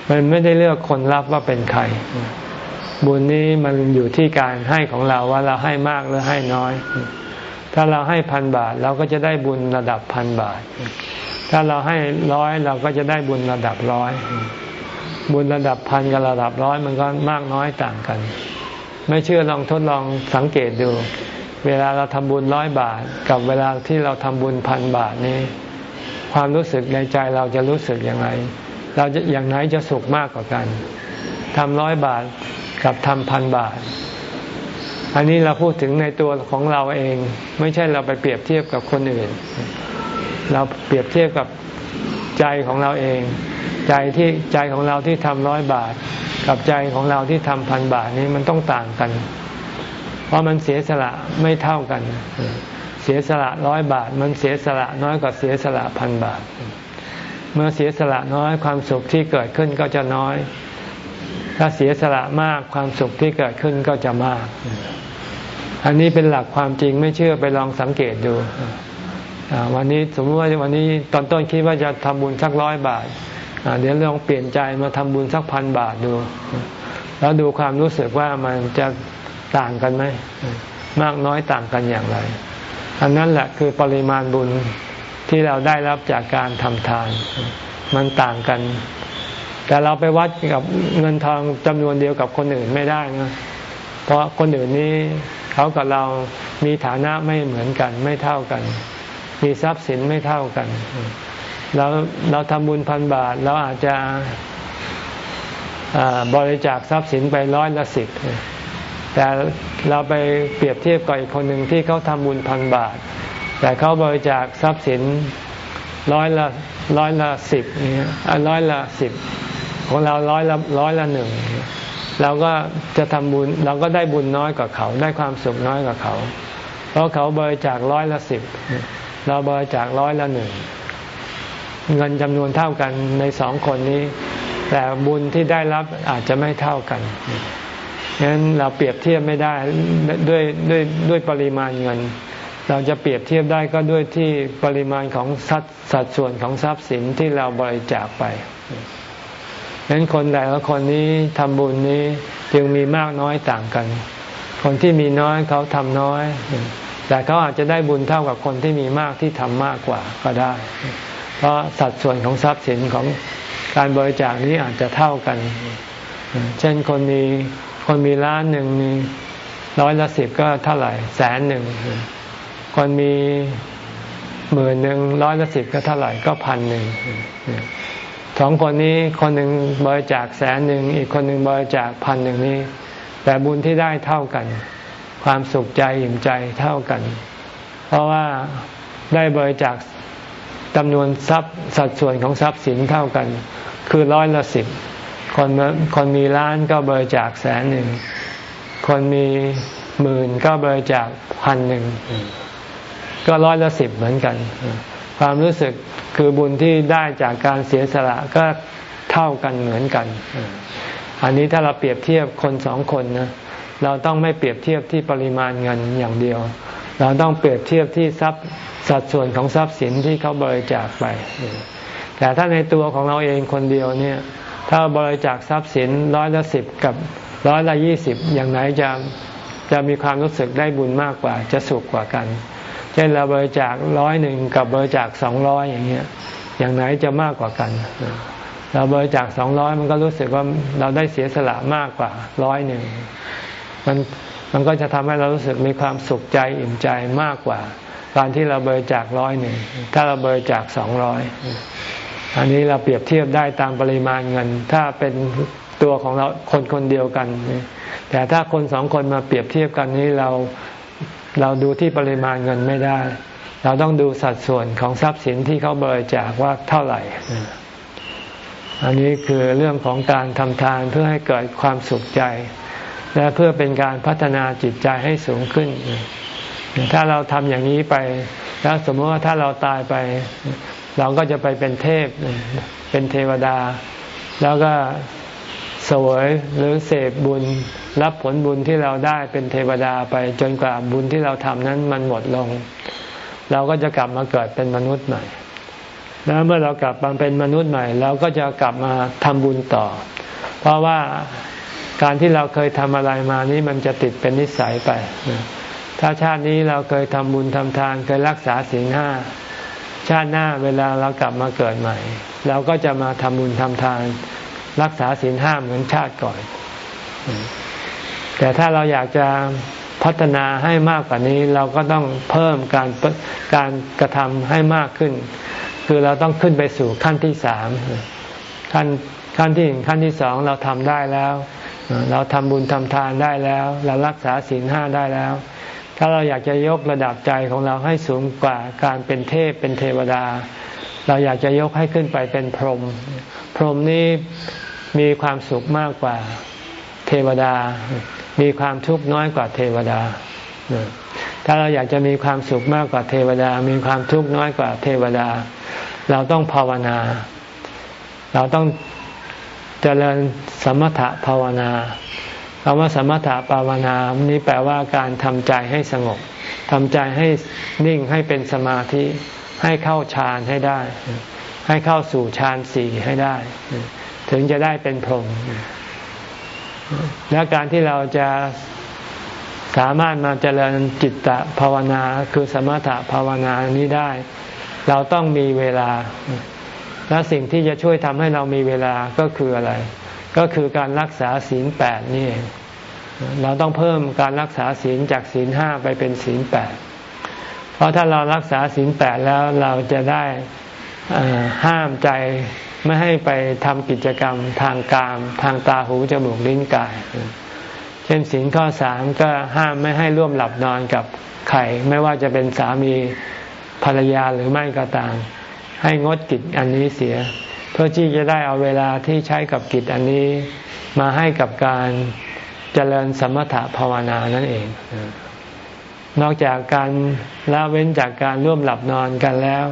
มันไม่ได้เลือกคนรับว่าเป็นใคร บุญนี้มันอยู่ที่การให้ของเราว่าเราให้มากหรือให้น้อย ถ้าเราให้พันบาท เราก็จะได้บุญระดับพันบาท ถ้าเราให้ร้อยเราก็จะได้บุญระดับร้อยบุญระดับพันกับระดับร้อยมันก็มากน้อยต่างกัน ไม่เชื่อลองทดลองสังเกตดู เวลาเราทำบุญร้อยบาท กับเวลาที่เราทำบุญพันบาทนี้ ความรู้สึกในใจเราจะรู้สึกอย่างไรเราจะอย่างไหนจะสุขมากกว่ากันทำร้อยบาทกับทำพันบาท อันนี้เราพูดถึงในตัวของเราเอง ไม่ใช่เราไปเปรียบเทียบกับคนอื่น เราเปรียบเทียบกับใจของเราเอง ใจที่ใจของเราที่ทำร้อยบาท กับใจของเราที่ทำพันบาทนี้มันต้องต่างกัน เพราะมันเสียสละไม่เท่ากัน เสียสละร้อยบาท มันเสียสละน้อยกว่าเสียสละพันบาท เมื่อเสียสละน้อยความสุขที่เกิดขึ้นก็จะน้อย ถ้าเสียสละมากความสุขที่เกิดขึ้นก็จะมาก อันนี้เป็นหลักความจริงไม่เชื่อไปลองสังเกตดูวันนี้สมมติว่าวันนี้ตอนต้นคิดว่าจะทำบุญสักร้อยบาทเดี๋ยวลองเปลี่ยนใจมาทำบุญสักพันบาทดู แล้วดูความรู้สึกว่ามันจะ ต่างกันไหมมากน้อยต่างกันอย่างไร อันนั้นแหละคือปริมาณบุญที่เราได้รับจากการทำทาน มันต่างกัน แต่เราไปวัดกับเงินทองจำนวนเดียวกับคนอื่นไม่ได้นะเพราะคนอื่นนี้เขากับเรามีฐานะไม่เหมือนกัน ไม่เท่ากัน มีทรัพย์สินไม่เท่ากันเราเราทำบุญพันบาท เราอาจจะบริจาคทรัพย์สินไปร้อยละสิบ แต่เราไปเปรียบเทียบกับอีกคนหนึ่งที่เขาทำบุญพันบาท แต่เขาบริจาคทรัพย์สินร้อยละร้อยละสิบนี่ร้อยละสิบของเราร้อยละร้อยละหนึ่งเราก็จะทำบุญเราก็ได้บุญน้อยกว่าเขา ได้ความสุขน้อยกว่าเขา เพราะเขาบริจาคร้อยละสิบเราบริจาคร้อยละหนึ่งเงินจำนวนเท่ากันในสองคนนี้ แต่บุญที่ได้รับอาจจะไม่เท่ากัน ฉะนั้นเราเปรียบเทียบไม่ได้ด้วยด้วยด้วยปริมาณเงิน เราจะเปรียบเทียบได้ก็ด้วยที่ปริมาณของสัดสัดส่วนของทรัพย์สินที่เราบริจาคไปฉะนั้นคนแต่ละคนนี้ทำบุญนี้จึงมีมากน้อยต่างกัน คนที่มีน้อยเขาทำน้อย แต่เขาอาจจะได้บุญเท่ากับคนที่มีมากที่ทำมากกว่าก็ได้ เพราะสัดส่วนของทรัพย์สินของการบริจาคนี้อาจจะเท่ากัน เช่นคนมี คนมีล้านหนึ่งมีร้อยละสิบก็เท่าไหร่แสนหนึ่งคนมีหมื่นหนึ่งร้อยละสิบก็เท่าไหร่ก็พันหนึ่งสองคนนี้คนหนึ่งบริจาคแสนหนึ่งอีกคนหนึ่งบริจาคพันหนึ่งนี้ แต่บุญที่ได้เท่ากัน ความสุขใจอิ่มใจเท่ากัน เพราะว่าได้บริจาคจำนวนทรัพย์สัดส่วนของทรัพย์สินเท่ากัน คือร้อยละสิบ คนคนมีล้านก็บริจาคแสนหนึ่ง คนมีหมื่นก็บริจาคพันหนึ่ง ก็ร้อยละสิบเหมือนกัน ความรู้สึกคือบุญที่ได้จากการเสียสละก็เท่ากันเหมือนกัน อันนี้ถ้าเราเปรียบเทียบคนสองคนนะเราต้องไม่เปรียบเทียบที่ปริมาณเงินอย่างเดียว เราต้องเปรียบเทียบที่ทรัพย์สัดส่วนของทรัพย์สินที่เขาบริจาคไป แต่ถ้าในตัวของเราเองคนเดียวเนี่ย ถ้าบริจาคทรัพย์สินร้อยละสิบกับร้อยละยี่สิบอย่างไหนจะจะมีความรู้สึกได้บุญมากกว่า จะสุขกว่ากัน เช่นเราบริจาคร้อยหนึ่งกับบริจาคสองร้อยอย่างเงี้ย อย่างไหนจะมากกว่ากัน เราบริจาคสองร้อยมันก็รู้สึกว่าเราได้เสียสละมากกว่าร้อยหนึ่งมันมันก็จะทำให้เรารู้สึกมีความสุขใจอิ่มใจมากกว่าการที่เราบริจาคร้อยหนึ่งถ้าเราบริจาคสองร้อย อันนี้เราเปรียบเทียบได้ตามปริมาณเงิน ถ้าเป็นตัวของเราคนคนเดียวกัน แต่ถ้าคนสองคนมาเปรียบเทียบกันนี้เราเราดูที่ปริมาณเงินไม่ได้ เราต้องดูสัดส่วนของทรัพย์สินที่เขาบริจาคว่าเท่าไหร่ อันนี้คือเรื่องของการทำทานเพื่อให้เกิดความสุขใจ และเพื่อเป็นการพัฒนาจิตใจให้สูงขึ้น ถ้าเราทำอย่างนี้ไป แล้วสมมติว่าถ้าเราตายไป เราก็จะไปเป็นเทพเป็นเทวดา แล้วก็สวยหรือเสพบุญ รับผลบุญที่เราได้เป็นเทวดาไปจนกว่าบุญที่เราทำนั้นมันหมดลง เราก็จะกลับมาเกิดเป็นมนุษย์ใหม่ แล้วเมื่อเรากลับมาเป็นมนุษย์ใหม่เราก็จะกลับมาทำบุญต่อ เพราะว่าการที่เราเคยทำอะไรมานี้มันจะติดเป็นนิสัยไป ถ้าชาตินี้เราเคยทำบุญทำทานเคยรักษาศีลห้า ชาติหน้าเวลาเรากลับมาเกิดใหม่ เราก็จะมาทำบุญทำทาน รักษาศีลห้าเหมือนชาติก่อน แต่ถ้าเราอยากจะพัฒนาให้มากกว่านี้เราก็ต้องเพิ่มการการกระทำให้มากขึ้น คือเราต้องขึ้นไปสู่ขั้นที่สามขั้นขั้นที่หนึ่งขั้นที่สองเราทำได้แล้ว เราทำบุญทำทานได้แล้ว เรารักษาศีลห้าได้แล้ว ถ้าเราอยากจะยกระดับใจของเราให้สูงกว่าการเป็นเทพเป็นเทวดา เราอยากจะยกให้ขึ้นไปเป็นพรหมพรหมนี้มีความสุขมากกว่าเทวดา มีความทุกข์น้อยกว่าเทวดา ถ้าเราอยากจะมีความสุขมากกว่าเทวดา มีความทุกข์น้อยกว่าเทวดา เราต้องภาวนา เราต้องเจริญสมถะภาวนา คำว่าสมถะภาวนานี้แปลว่าการทำใจให้สงบทำใจให้นิ่งให้เป็นสมาธิ ให้เข้าฌานให้ได้ ให้เข้าสู่ฌานสี่ให้ได้ ถึงจะได้เป็นพรหมและการที่เราจะสามารถมาเจริญจิตตภาวนาคือสมถะภาวนานี้ได้ เราต้องมีเวลา และสิ่งที่จะช่วยทำให้เรามีเวลาก็คืออะไร ก็คือการรักษาศีลแปดนี่เราต้องเพิ่มการรักษาศีลจากศีลห้าไปเป็นศีลแปดเพราะถ้าเรารักษาศีลแปดแล้วเราจะได้ห้ามใจไม่ให้ไปทำกิจกรรมทางกามทางตาหูจมูกลิ้นกาย เช่นสินข้อสามก็ห้ามไม่ให้ร่วมหลับนอนกับใครไม่ว่าจะเป็นสามีภรรยาหรือไม่ก็ตาม ให้งดกิจอันนี้เสีย พื่อที่จะได้เอาเวลาที่ใช้กับกิจอันนี้ มาให้กับการเจริญสมถะภาวนานั่นเอง นอกจากการละเว้นจากการร่วมหลับนอนกันแล้ว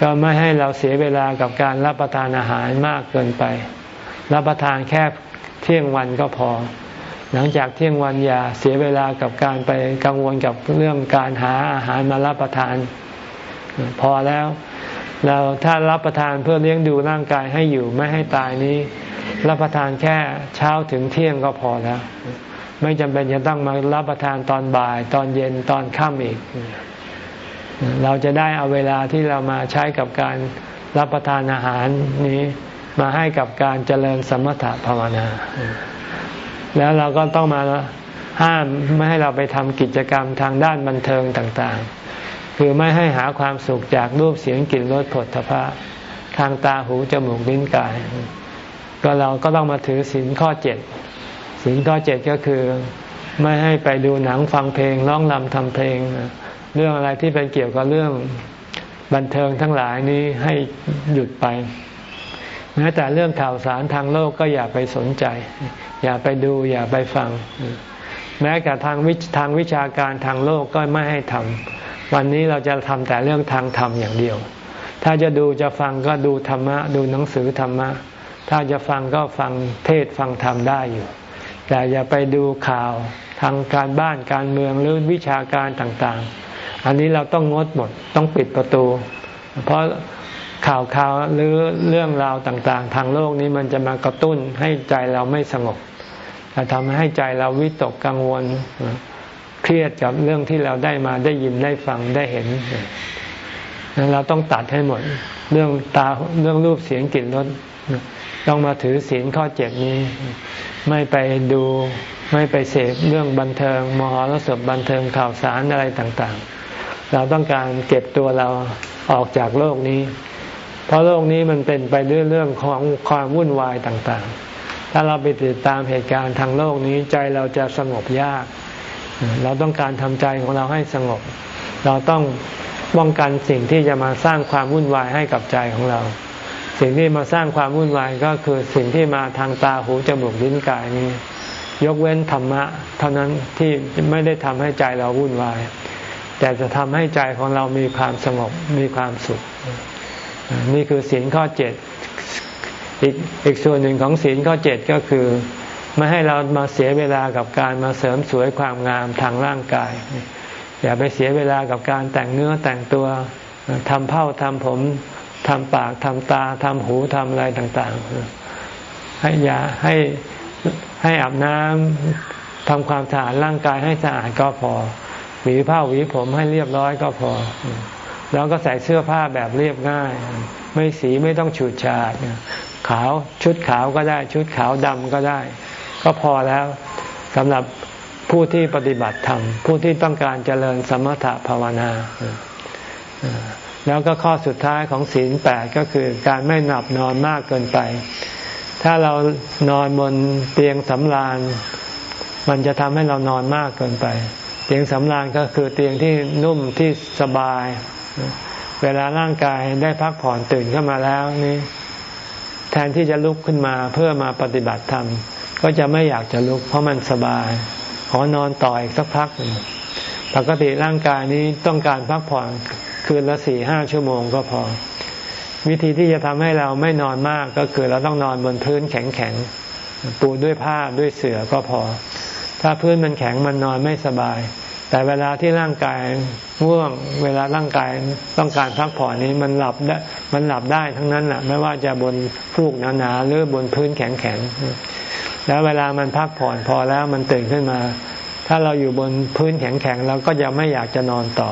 ก็ไม่ให้เราเสียเวลากับการรับประทานอาหารมากเกินไป รับประทานแค่เที่ยงวันก็พอ หลังจากเที่ยงวันอย่าเสียเวลากับการไปกังวลกับเรื่องการหาอาหารมารับประทาน พอแล้ว เราถ้ารับประทานเพื่อเลี้ยงดูร่างกายให้อยู่ไม่ให้ตายนี้ รับประทานแค่เช้าถึงเที่ยงก็พอแล้ว ไม่จำเป็นจะต้องมารับประทานตอนบ่าย ตอนเย็นตอนค่ำอีก เราจะได้เอาเวลาที่เรามาใช้กับการรับประทานอาหารนี้มาให้กับการเจริญสมถะภาวนา แล้วเราก็ต้องมาห้ามไม่ให้เราไปทำกิจกรรมทางด้านบันเทิงต่างๆ คือไม่ให้หาความสุขจากรูปเสียงกลิ่นรสผลทพะทางตาหูจมูกลิ้นกาย ก็เราก็ต้องมาถือศีลข้อเจ็ดศีลข้อเจ็ดก็คือไม่ให้ไปดูหนังฟังเพลงร้องรำทำเพลง เรื่องอะไรที่เป็นเกี่ยวกับเรื่องบันเทิงทั้งหลายนี้ให้หยุดไปแม้แต่เรื่องข่าวสารทางโลกก็อย่าไปสนใจ อย่าไปดูอย่าไปฟัง แม้แต่ทางวิทางวิชาการทางโลกก็ไม่ให้ทำ วันนี้เราจะทำแต่เรื่องทางธรรมอย่างเดียว ถ้าจะดูจะฟังก็ดูธรรมะ ดูหนังสือธรรมะ ถ้าจะฟังก็ฟังเทศฟังธรรมได้อยู่ แต่อย่าไปดูข่าวทางการบ้านการเมืองหรือวิชาการต่างๆ อันนี้เราต้องงดหมดต้องปิดประตู เพราะข่าวข่าวหรือเรื่องราวต่างๆ ทางโลกนี้มันจะมากระตุ้นให้ใจเราไม่สงบจะทำให้ใจเราวิตกกังวล เครียดกับเรื่องที่เราได้มาได้ยินได้ฟังได้เห็นเราต้องตัดให้หมด เรื่องตาเรื่องรูปเสียงกลิ่นรสต้องมาถือศีลข้อเจ็ดนี้ ไม่ไปดูไม่ไปเสพเรื่องบันเทิง มหรสพบันเทิงข่าวสารอะไรต่างๆ เราต้องการเก็บตัวเราออกจากโลกนี้ เพราะโลกนี้มันเป็นไปด้วยเรื่องของความวุ่นวายต่างๆ ถ้าเราไปติดตามเหตุการณ์ทางโลกนี้ใจเราจะสงบยาก เราต้องการทำใจของเราให้สงบ เราต้องป้องกันสิ่งที่จะมาสร้างความวุ่นวายให้กับใจของเรา สิ่งที่มาสร้างความวุ่นวายก็คือสิ่งที่มาทางตาหูจมูกลิ้นกายนี้ ยกเว้นธรรมะ เท่านั้นที่ไม่ได้ทำให้ใจเราวุ่นวาย แต่จะทำให้ใจของเรามีความสงบมีความสุข นี่คือศีลข้อเจ็ดอีกอีกส่วนหนึ่งของศีลข้อเจ็ดก็คือ ไม่ให้เรามาเสียเวลากับการมาเสริมสวยความงามทางร่างกาย อย่าไปเสียเวลากับการแต่งเนื้อแต่งตัวทำเผ้าทำผมทำปากทำตาทำหูทำอะไรต่าง ๆ ให้ยาให้ให้อาบน้ำทำความสะอาดร่างกายให้สะอาดก็พอหวีผ้าหวีผมให้เรียบร้อยก็พอ แล้วก็ใส่เสื้อผ้าแบบเรียบง่าย ไม่สีไม่ต้องฉูดฉาดขาวชุดขาวก็ได้ ชุดขาวดำก็ได้ ก็พอแล้วสำหรับผู้ที่ปฏิบัติธรรม ผู้ที่ต้องการเจริญสมถะภาวนาแล้วก็ข้อสุดท้ายของศีลแปดก็คือการไม่หลับนอนมากเกินไป ถ้าเรานอนบนเตียงสำราญ มันจะทำให้เรานอนมากเกินไป เตียงสำราญก็คือเตียงที่นุ่มที่สบาย เวลาร่างกายได้พักผ่อนตื่นขึ้นมาแล้วนี่ แทนที่จะลุกขึ้นมาเพื่อมาปฏิบัติธรรม ก็จะไม่อยากจะลุก เพราะมันสบาย ขอนอนต่ออีกสักพักหนึ่งปกติร่างกายนี้ต้องการพักผ่อนคืนละสี่ห้าชั่วโมงก็พอ วิธีที่จะทำให้เราไม่นอนมากก็คือเราต้องนอนบนพื้นแข็งๆปูด้วยผ้าด้วยเสื่อก็พอ ถ้าพื้นมันแข็งมันนอนไม่สบาย แต่เวลาที่ร่างกายง่วง เวลาร่างกายต้องการพักผ่อนนี้มันหลับได้มันหลับได้ทั้งนั้นแหละไม่ว่าจะบนฟูกหนาๆหรือบนพื้นแข็งๆแล้วเวลามันพักผ่อนพอแล้วมันตื่นขึ้นมา ถ้าเราอยู่บนพื้นแข็งๆเราก็จะไม่อยากจะนอนต่อ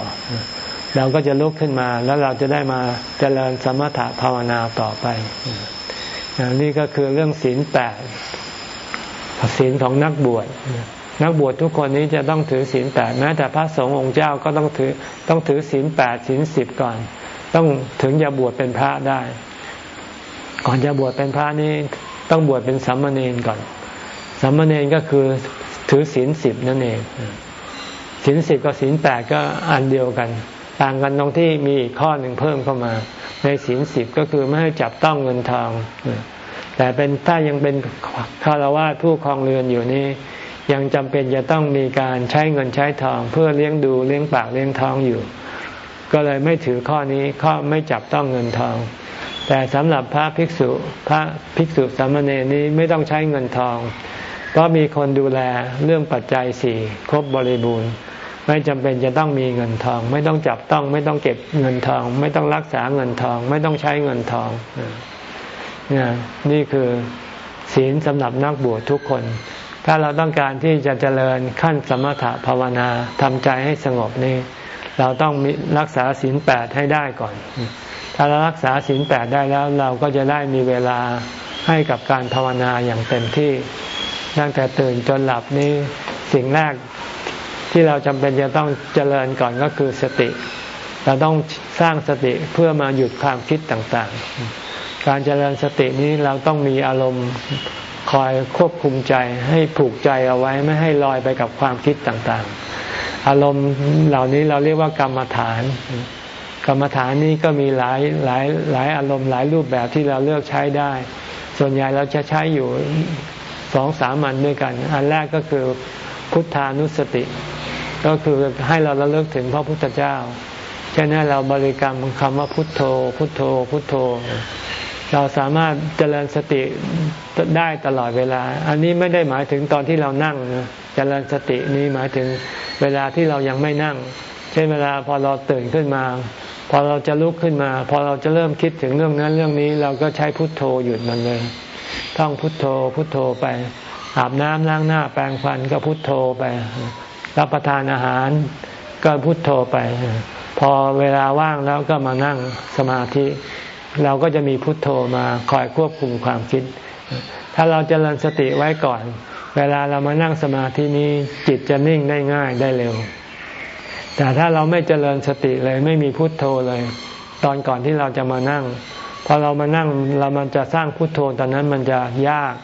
เราก็จะลุกขึ้นมาแล้วเราจะได้มาเจริญสมถะภาวนาต่อไปนี่ก็คือเรื่องศีลแปดศีลของนักบวช นักบวชทุกคนนี้จะต้องถือศีลแปดแม้แต่พระสงฆ์องค์เจ้าก็ต้องถือต้องถือศีลแปดศีลสิบก่อน ต้องถึงจะบวชเป็นพระได้ ก่อนจะบวชเป็นพระนี้ต้องบวชเป็นสัมมาเนนก่อนสัมมาเนนก็คือถือศีลสิบนั่นเองศีลสิบกับศีลแปดก็อันเดียวกัน ต่างกันตรงที่มีอีกข้อหนึ่งเพิ่มเข้ามา ในศีลสิบก็คือไม่ให้จับต้องเงินทองแต่เป็นถ้ายังเป็นคารวะผู้ครองเรือนอยู่นี้ ยังจำเป็นจะต้องมีการใช้เงินใช้ทอง เพื่อเลี้ยงดูเลี้ยงปากเลี้ยงท้องอยู่ ก็เลยไม่ถือข้อนี้ข้อไม่จับต้องเงินทอง แต่สำหรับพระภิกษุพระภิกษุสามเณรนี้ไม่ต้องใช้เงินทอง เพราะมีคนดูแลเรื่องปัจจัยสี่ครบบริบูรณ์ ไม่จำเป็นจะต้องมีเงินทอง ไม่ต้องจับต้องไม่ต้องเก็บเงินทอง ไม่ต้องรักษาเงินทอง ไม่ต้องใช้เงินทองนี่นี่คือศีลสำหรับนักบวชทุกคน ถ้าเราต้องการที่จะเจริญขั้นสมถะภาวนาทำใจให้สงบนี่เราต้องรักษาศีลแปดให้ได้ก่อน ถ้าเรารักษาศีลแปดได้แล้วเราก็จะได้มีเวลาให้กับการภาวนาอย่างเต็มที่ ตั้งแต่ตื่นจนหลับนี้สิ่งแรกที่เราจำเป็นจะต้องเจริญก่อนก็คือสติ เราต้องสร้างสติเพื่อมาหยุดความคิดต่างๆ การเจริญสตินี้เราต้องมีอารมณ์ คอยควบคุมใจให้ผูกใจเอาไว้ไม่ให้ลอยไปกับความคิดต่างๆ อารมณ์เหล่านี้เราเรียกว่ากรรมฐาน กรรมฐานนี้ก็มีหลายหลายหลายอารมณ์หลายรูปแบบที่เราเลือกใช้ได้ ส่วนใหญ่เราจะใช้อยู่สองสามอันด้วยกัน อันแรกก็คือพุทธานุสติ ก็คือให้เราระลึกถึงพระพุทธเจ้าเช่นให้เราบริกรรมคำว่าพุทโธ พุทโธ พุทโธ เราสามารถเจริญสติได้ตลอดเวลา อันนี้ไม่ได้หมายถึงตอนที่เรานั่งนะเจริญสตินี้หมายถึงเวลาที่เรายังไม่นั่ง เช่นเวลาพอเราตื่นขึ้นมา พอเราจะลุกขึ้นมา พอเราจะเริ่มคิดถึงเรื่องนั้นเรื่องนี้ เราก็ใช้พุทโธหยุดมันเลยท่องพุทโธพุทโธไป อาบน้ำล้างหน้าแปรงฟันก็พุทโธไป รับประทานอาหารก็พุทโธไป พอเวลาว่างแล้วก็มานั่งสมาธิ เราก็จะมีพุทโธมาคอยควบคุมความคิด ถ้าเราจเจริญสติไว้ก่อน เวลาเรามานั่งสมาธินี้จิตจะนิ่งได้ง่ายได้เร็ว แต่ถ้าเราไม่เจริญสติเลยไม่มีพุทโธเลย ตอนก่อนที่เราจะมานั่ง พอเรามานั่งเรามันจะสร้างพุทโธตอนนั้นมันจะยาก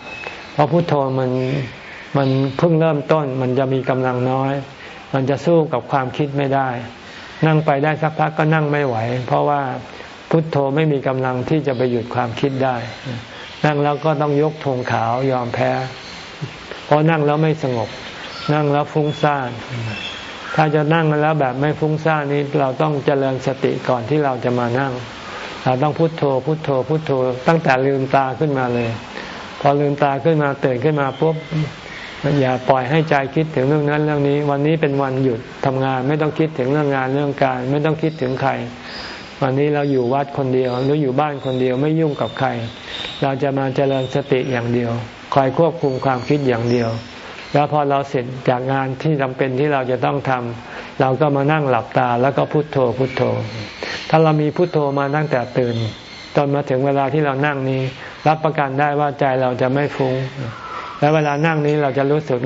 เพราะพุทโธมันมันเพิ่งเริ่มต้นมันจะมีกำลังน้อย มันจะสู้กับความคิดไม่ได้ นั่งไปได้สักพักก็นั่งไม่ไหว เพราะว่า พุทโธไม่มีกำลังที่จะไปหยุดความคิดได้ นั่งแล้วก็ต้องยกธงขาวยอมแพ้ เพราะนั่งแล้วไม่สงบ นั่งแล้วฟุ้งซ่าน ถ้าจะนั่งแล้วแบบไม่ฟุ้งซ่านนี้เราต้องเจริญสติก่อนที่เราจะมานั่ง เราต้องพุทโธ พุทโธ พุทโธ ตั้งแต่ลืมตาขึ้นมาเลย พอลืมตาขึ้นมาตื่นขึ้นมาปุ๊บอย่าปล่อยให้ใจคิดถึงเรื่องนั้นเรื่องนี้ วันนี้เป็นวันหยุดทำงาน ไม่ต้องคิดถึงเรื่องงานเรื่องการ ไม่ต้องคิดถึงใคร วันนี้เราอยู่วัดคนเดียว หรืออยู่บ้านคนเดียวไม่ยุ่งกับใคร เราจะมาเจริญสติอย่างเดียวคอยควบคุมความคิดอย่างเดียว แล้วพอเราเสร็จจากงานที่จำเป็นที่เราจะต้องทำเราก็มานั่งหลับตาแล้วก็พุโทโธพุโทโธ ถ้าเรามีพุโทโธมาตั้งแต่ตื่นจนมาถึงเวลาที่เรานั่งนี้ รับประกันได้ว่าใจเราจะไม่ฟุง้ง แล้วเวลานั่งนี้เราจะรู้สึก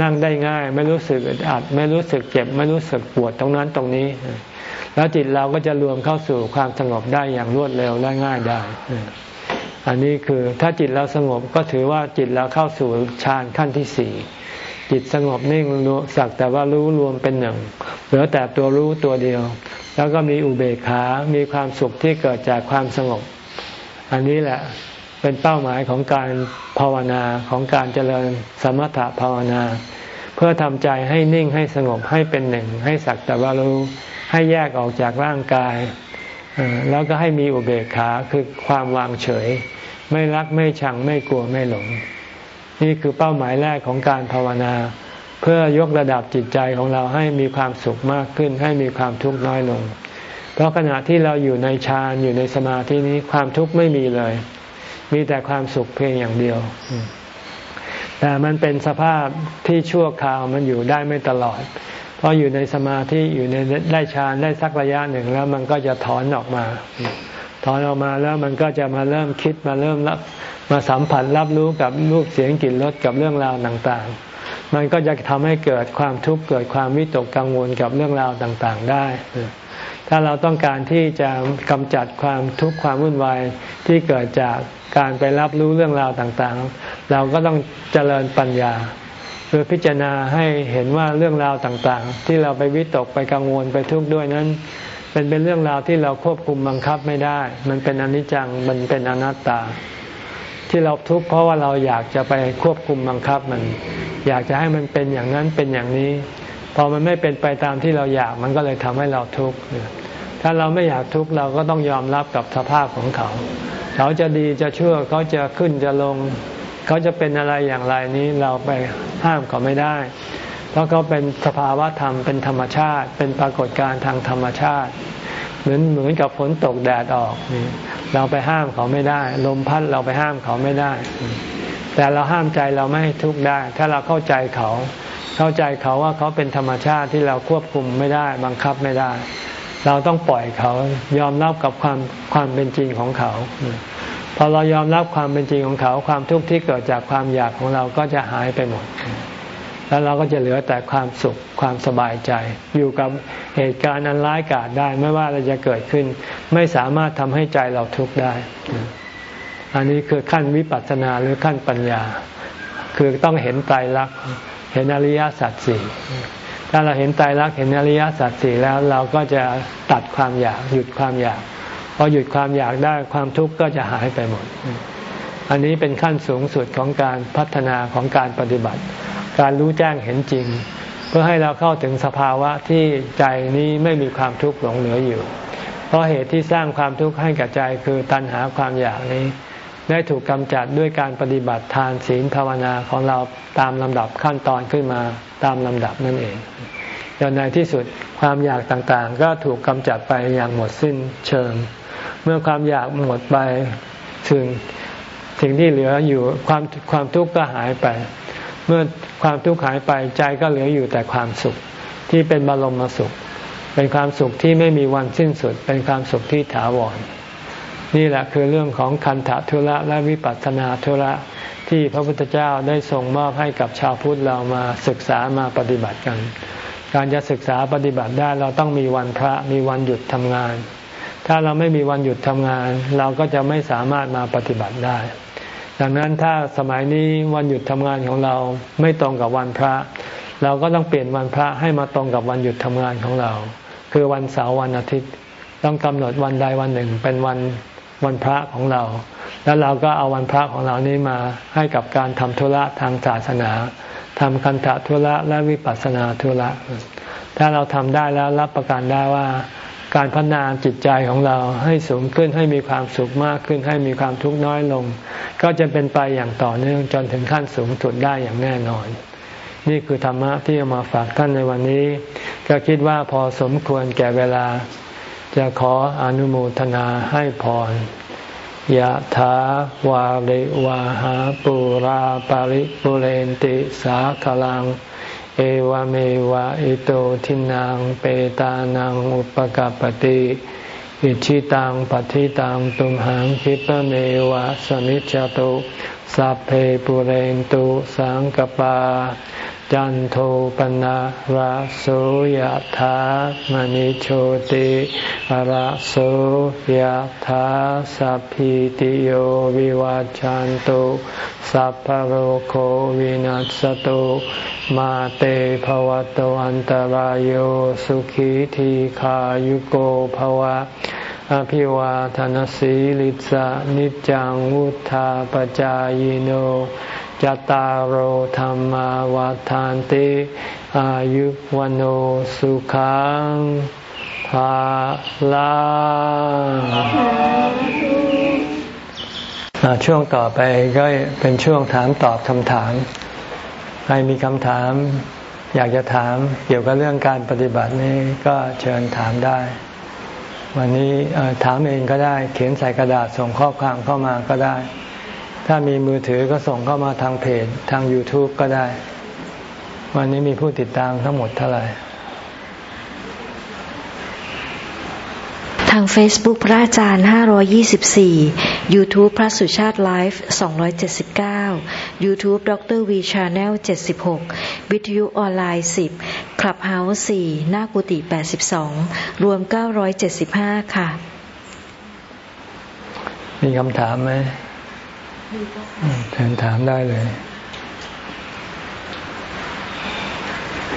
นั่งได้ง่าย ไม่รู้สึกอัด ไม่รู้สึกเจ็บ ไม่รู้สึกปวดตรงนั้นตรงนี้ แล้วจิตเราก็จะรวมเข้าสู่ความสงบได้อย่างรวดเร็วและง่ายได้ อันนี้คือถ้าจิตเราสงบก็ถือว่าจิตเราเข้าสู่ฌานขั้นที่สี่จิตสงบนิ่งรู้สักแต่ว่ารู้รวมเป็นหนึ่งเหลือแต่ตัวรู้ตัวเดียว แล้วก็มีอุเบกขา มีความสุขที่เกิดจากความสงบ อันนี้แหละเป็นเป้าหมายของการภาวนาของการเจริญสมถะภาวนา เพื่อทำใจให้นิ่งให้สงบให้เป็นหนึ่ง ให้สักแต่ว่ารู้ ให้แยกออกจากร่างกาย แล้วก็ให้มีอุเบกขาคือความวางเฉย ไม่รักไม่ชังไม่กลัวไม่หลง นี่คือเป้าหมายแรกของการภาวนา เพื่อยกระดับจิตใจของเราให้มีความสุขมากขึ้น ให้มีความทุกข์น้อยลง เพราะขณะที่เราอยู่ในฌานอยู่ในสมาธินี้ความทุกข์ไม่มีเลย มีแต่ความสุขเพียงอย่างเดียวแต่มันเป็นสภาพที่ชั่วคราวมันอยู่ได้ไม่ตลอด พราะอยู่ในสมาธิอยู่ในได้ฌานได้สักระยะหนึ่งแล้วมันก็จะถอนออกมา ถอนออกมาแล้วมันก็จะมาเริ่มคิดมาเริ่มรับมาสัมผัสรับรู้กับรูปเสียงกลิ่นรสกับเรื่องราวต่างๆ มันก็จะทำให้เกิดความทุกข์เกิดความวิตกกังวลกับเรื่องราวต่างๆ ได้ ถ้าเราต้องการที่จะกำจัดความทุกข์ความวุ่นวายที่เกิดจากการไปรับรู้เรื่องราวต่างๆ เราก็ต้องเจริญปัญญา เพื่อพิจารณาให้เห็นว่าเรื่องราวต่างๆ ที่เราไปวิตกไปกังวลไปทุกข์ด้วยนั้นเป็นเป็นเรื่องราวที่เราควบคุมบังคับไม่ได้ มันเป็นอนิจจัง มันเป็นอนัตตา ที่เราทุกข์เพราะว่าเราอยากจะไปควบคุมบังคับมัน อยากจะให้มันเป็นอย่างนั้นเป็นอย่างนี้ พอมันไม่เป็นไปตามที่เราอยากมันก็เลยทำให้เราทุกข์ ถ้าเราไม่อยากทุกข์เราก็ต้องยอมรับกับสภาพของเขา เขาจะดีจะชั่วเขาจะขึ้นจะลง เขาจะเป็นอะไรอย่างไรนี้เราไปห้ามเขาไม่ได้ เพราะเขาเป็นสภาวะธรรมเป็นธรรมชาติ เป็นปรากฏการณ์ทางธรรมชาติ เหมือนเหมือนกับฝนตกแดดออกนี่เราไปห้ามเขาไม่ได้ ลมพัดเราไปห้ามเขาไม่ได้ แต่เราห้ามใจเราไม่ให้ทุกข์ได้ ถ้าเราเข้าใจเขา เข้าใจเขาว่าเขาเป็นธรรมชาติที่เราควบคุมไม่ได้ บังคับไม่ได้ เราต้องปล่อยเขายอมรับกับความความเป็นจริงของเขา พอเรายอมรับความเป็นจริงของเขาความทุกข์ที่เกิดจากความอยากของเราก็จะหายไปหมด แล้วเราก็จะเหลือแต่ความสุขความสบายใจ อยู่กับเหตุการณ์อันร้ายกาจได้ไม่ว่าอะไรจะเกิดขึ้น ไม่สามารถทำให้ใจเราทุกข์ได้ อันนี้คือขั้นวิปัสสนาหรือขั้นปัญญา คือต้องเห็นไตรลักษณ์เห็นอริยสัจสี่ถ้าเราเห็นไตายรักษณ์เห็นอริยสัจสี่แล้วเราก็จะตัดความอยากหยุดความอยาก อหยุดความอยากได้ความทุกข์ก็จะหายไปหมด อันนี้เป็นขั้นสูงสุดของการพัฒนาของการปฏิบัติ การรู้แจ้งเห็นจริง เพื่อให้เราเข้าถึงสภาวะที่ใจนี้ไม่มีความทุกข์หลงเหลืออยู่ เพราะเหตุที่สร้างความทุกข์ให้กับใจคือตัณหาความอยากนี้ ได้ถูกกำจัดด้วยการปฏิบัติทานศีลภาวนาของเราตามลำดับขั้นตอนขึ้นมาตามลำดับนั่นเองจนในที่สุดความอยากต่างๆ ก็ถูกกำจัดไปอย่างหมดสิ้นเชิง เมื่อความอยากหมดไปถึงสิ่งที่เหลืออยู่ความความทุกข์ก็หายไป เมื่อความทุกข์หายไปใจก็เหลืออยู่แต่ความสุขที่เป็นบรมสุข เป็นความสุขที่ไม่มีวันสิ้นสุด เป็นความสุขที่ถาวรนี่แหละคือเรื่องของคันธทุระและวิปัสสนาทุระที่พระพุทธเจ้าได้ทรงมอบให้กับชาวพุทธเรามาศึกษามาปฏิบัติกัน การจะศึกษาปฏิบัติได้เราต้องมีวันพระมีวันหยุดทำงาน ถ้าเราไม่มีวันหยุดทำงาน เราก็จะไม่สามารถมาปฏิบัติได้ ดังนั้นถ้าสมัยนี้วันหยุดทำงานของเราไม่ตรงกับวันพระ เราก็ต้องเปลี่ยนวันพระให้มาตรงกับวันหยุดทำงานของเรา คือวันเสาร์วันอาทิตย์ ต้องกำหนดวันใดวันหนึ่งเป็นวันวันพระของเรา แล้วเราก็เอาวันพระของเรานี้มาให้กับการทำธุระทางศาสนาทำคันธะธุระและวิปัสสนาธุระ ถ้าเราทำได้แล้วรับประกันได้ว่า การพัฒนาจิตใจของเราให้สูงขึ้นให้มีความสุขมากขึ้น ให้มีความทุกข์น้อยลง ก็จะเป็นไปอย่างต่อเนื่องจนถึงขั้นสูงสุดได้อย่างแน่นอน นี่คือธรรมะที่เอามาฝากท่านในวันนี้ ก็คิดว่าพอสมควรแก่เวลา จะขออนุโมทนาให้พรยะถาวาริวาหาปุราปาริปุเรนติสาคลัง เอวเมวะอิโตทินังเปตานังอุปกปติอิจฉิตังปัตถิตังตุมหังขิปปะเมวะสะมิชฌะตุสัพเพปูเรนตุสังกัปปา จันโทปัณณะระโสยะถามะณิโชติระโสยะถาสัพพีติโยวิวัชชันตุสัพพะโรโควินัสสะตุมาเตภะวะตวันตารโยสุขีทีขายุโกภวะอภิวาทานสีลิสะนิจังวุธาปจายโน จตารโหธรรมวาทานติอายุวันโอสุขังภาลาช่วงต่อไปก็เป็นช่วงถามตอบคำถาม ใครมีคำถาม อยากจะถามเกี่ยวกับเรื่องการปฏิบัตินี้ก็เชิญถามได้ วันนี้ถามเองก็ได้ เขียนใส่กระดาษส่งข้อความเข้ามาก็ได้ ถ้ามีมือถือก็ส่งเข้ามาทางเพจทาง YouTube ก็ได้ วันนี้มีผู้ติดตามทั้งหมดเท่าไหร่ ทาง Facebook พระอาจารย์ 524 YouTube พระสุชาติไลฟ์279 YouTube ดร V Channel 76 วิทยุออนไลน์ 10 Clubhouse 4หน้ากุฏิ82 รวม 975 ค่ะ มีคำถามไหม เชิญถามได้เลย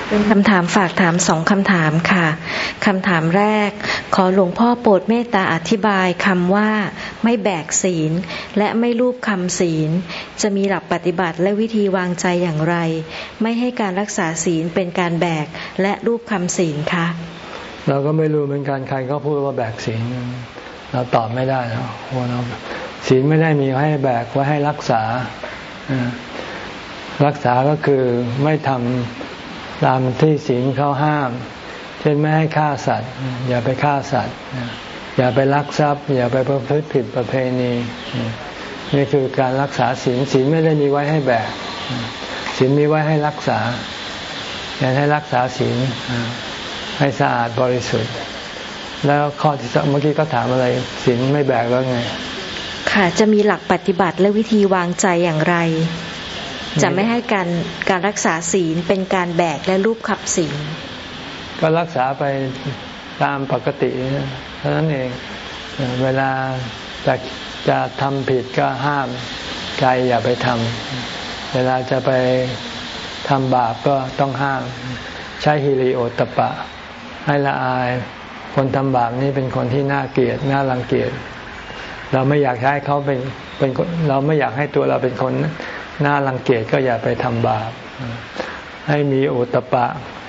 เป็นคำถามฝากถามสองคำถามค่ะคำถามแรก ขอหลวงพ่อโปรดเมตตาอธิบายคำว่า ไม่แบกศีล และไม่รูปคำศีล จะมีหลักปฏิบัติและวิธีวางใจอย่างไร ไม่ให้การรักษาศีลเป็นการแบกและรูปคำศีลคะเราก็ไม่รู้เหมือนกันใครก็พูดว่าแบกศีลเราตอบไม่ได้นะว่าเรา ศีลไม่ได้มีให้แบกไว้ให้รักษา รักษาก็คือไม่ทำตามที่ศีลเขาห้าม เช่นไม่ให้ฆ่าสัตว์ อย่าไปฆ่าสัตว์ อย่าไปลักทรัพย์ อย่าไปประพฤติผิดประเพณีนี่คือการรักษาศีลศีลไม่ได้มีไว้ให้แบกศีลมีไว้ให้รักษาอยากให้รักษาศีลให้สะอาดบริสุทธิ์ แล้วข้อที่เมื่อกี้ก็ถามอะไรศีลไม่แบกแล้วไง ค่ะ จะมีหลักปฏิบัติและวิธีวางใจอย่างไร จะไม่ให้การการรักษาศีลเป็นการแบกและรูปขับศีล ก็รักษาไปตามปกติเท่านั้นเองเวลาจะจะทำผิดก็ห้ามใจอย่าไปทำเวลาจะไปทำบาปก็ต้องห้าม ใช้ฮิริโอตปะ ให้ละอาย คนทำบาปนี่เป็นคนที่น่าเกลียดน่ารังเกียจ เราไม่อยากให้เขาเป็นเป็นเราไม่อยากให้ตัวเราเป็นคนน่ารังเกียจก็อย่าไปทำบาปให้มีโอตปะ